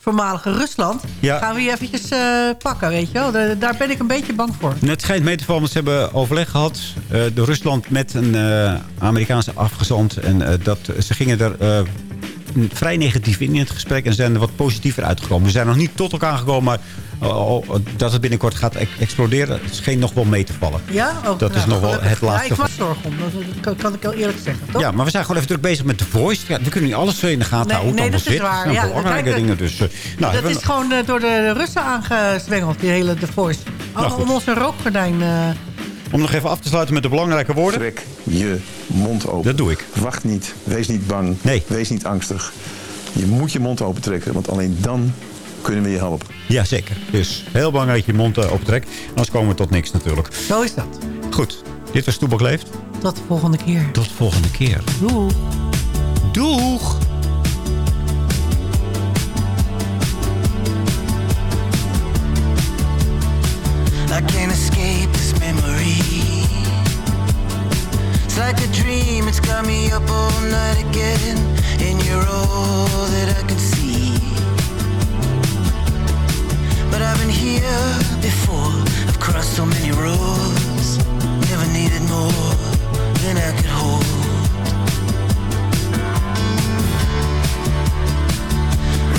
voormalige Rusland... Ja. gaan we je eventjes eh, pakken, weet je wel. Da- daar ben ik een beetje bang voor. Het schijnt mee te vallen, want ze hebben overleg gehad. eh door Rusland met een Amerikaanse afgezant. En dat, ze gingen er vrij negatief in in het gesprek. En zijn er wat positiever uitgekomen. We zijn nog niet tot elkaar gekomen, maar oh, oh, dat het binnenkort gaat exploderen... scheen nog wel mee te vallen. Ja? Ook, Dat is nou, nog wel het laatste Ja, ik was zorg om. Dat, kan, ik heel eerlijk zeggen, toch? Ja, maar we zijn gewoon even druk bezig met The Voice. Ja, we kunnen niet alles in de gaten Nee, houden. nee, dat is waar. Ja, Dat zijn belangrijke kijk, dingen. Dus, eh, nou, dat is we- gewoon eh, door de Russen aangezwengeld, die hele The Voice. Nou, Om- onze rookgordijn... eh, Om nog even af te sluiten met de belangrijke woorden. Trek je mond open. Dat doe ik. Wacht niet. Wees niet bang. Nee. Wees niet angstig. Je moet je mond open trekken, want alleen dan kunnen we je helpen. Ja, zeker. Dus heel belangrijk dat je mond uh, optrekt. Anders komen we tot niks natuurlijk. Zo is dat. Goed. Dit was Toebak Leeft. Tot de volgende keer. Tot de volgende keer. Doeg. Doeg. I can't escape this It's like a dream, it's got me up all night again. And you're all that I can see. But I've been here before, I've crossed so many roads. Never needed more than I could hold.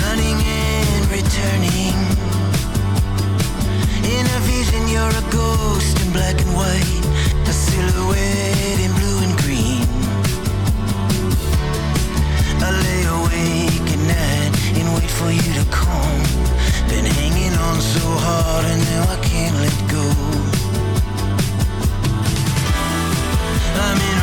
Running and returning. In a vision, you're a ghost in black and white, a silhouette in blue and green. I lay awake at night and wait for you to come. Been hanging on so hard and now I can't let go. I'm in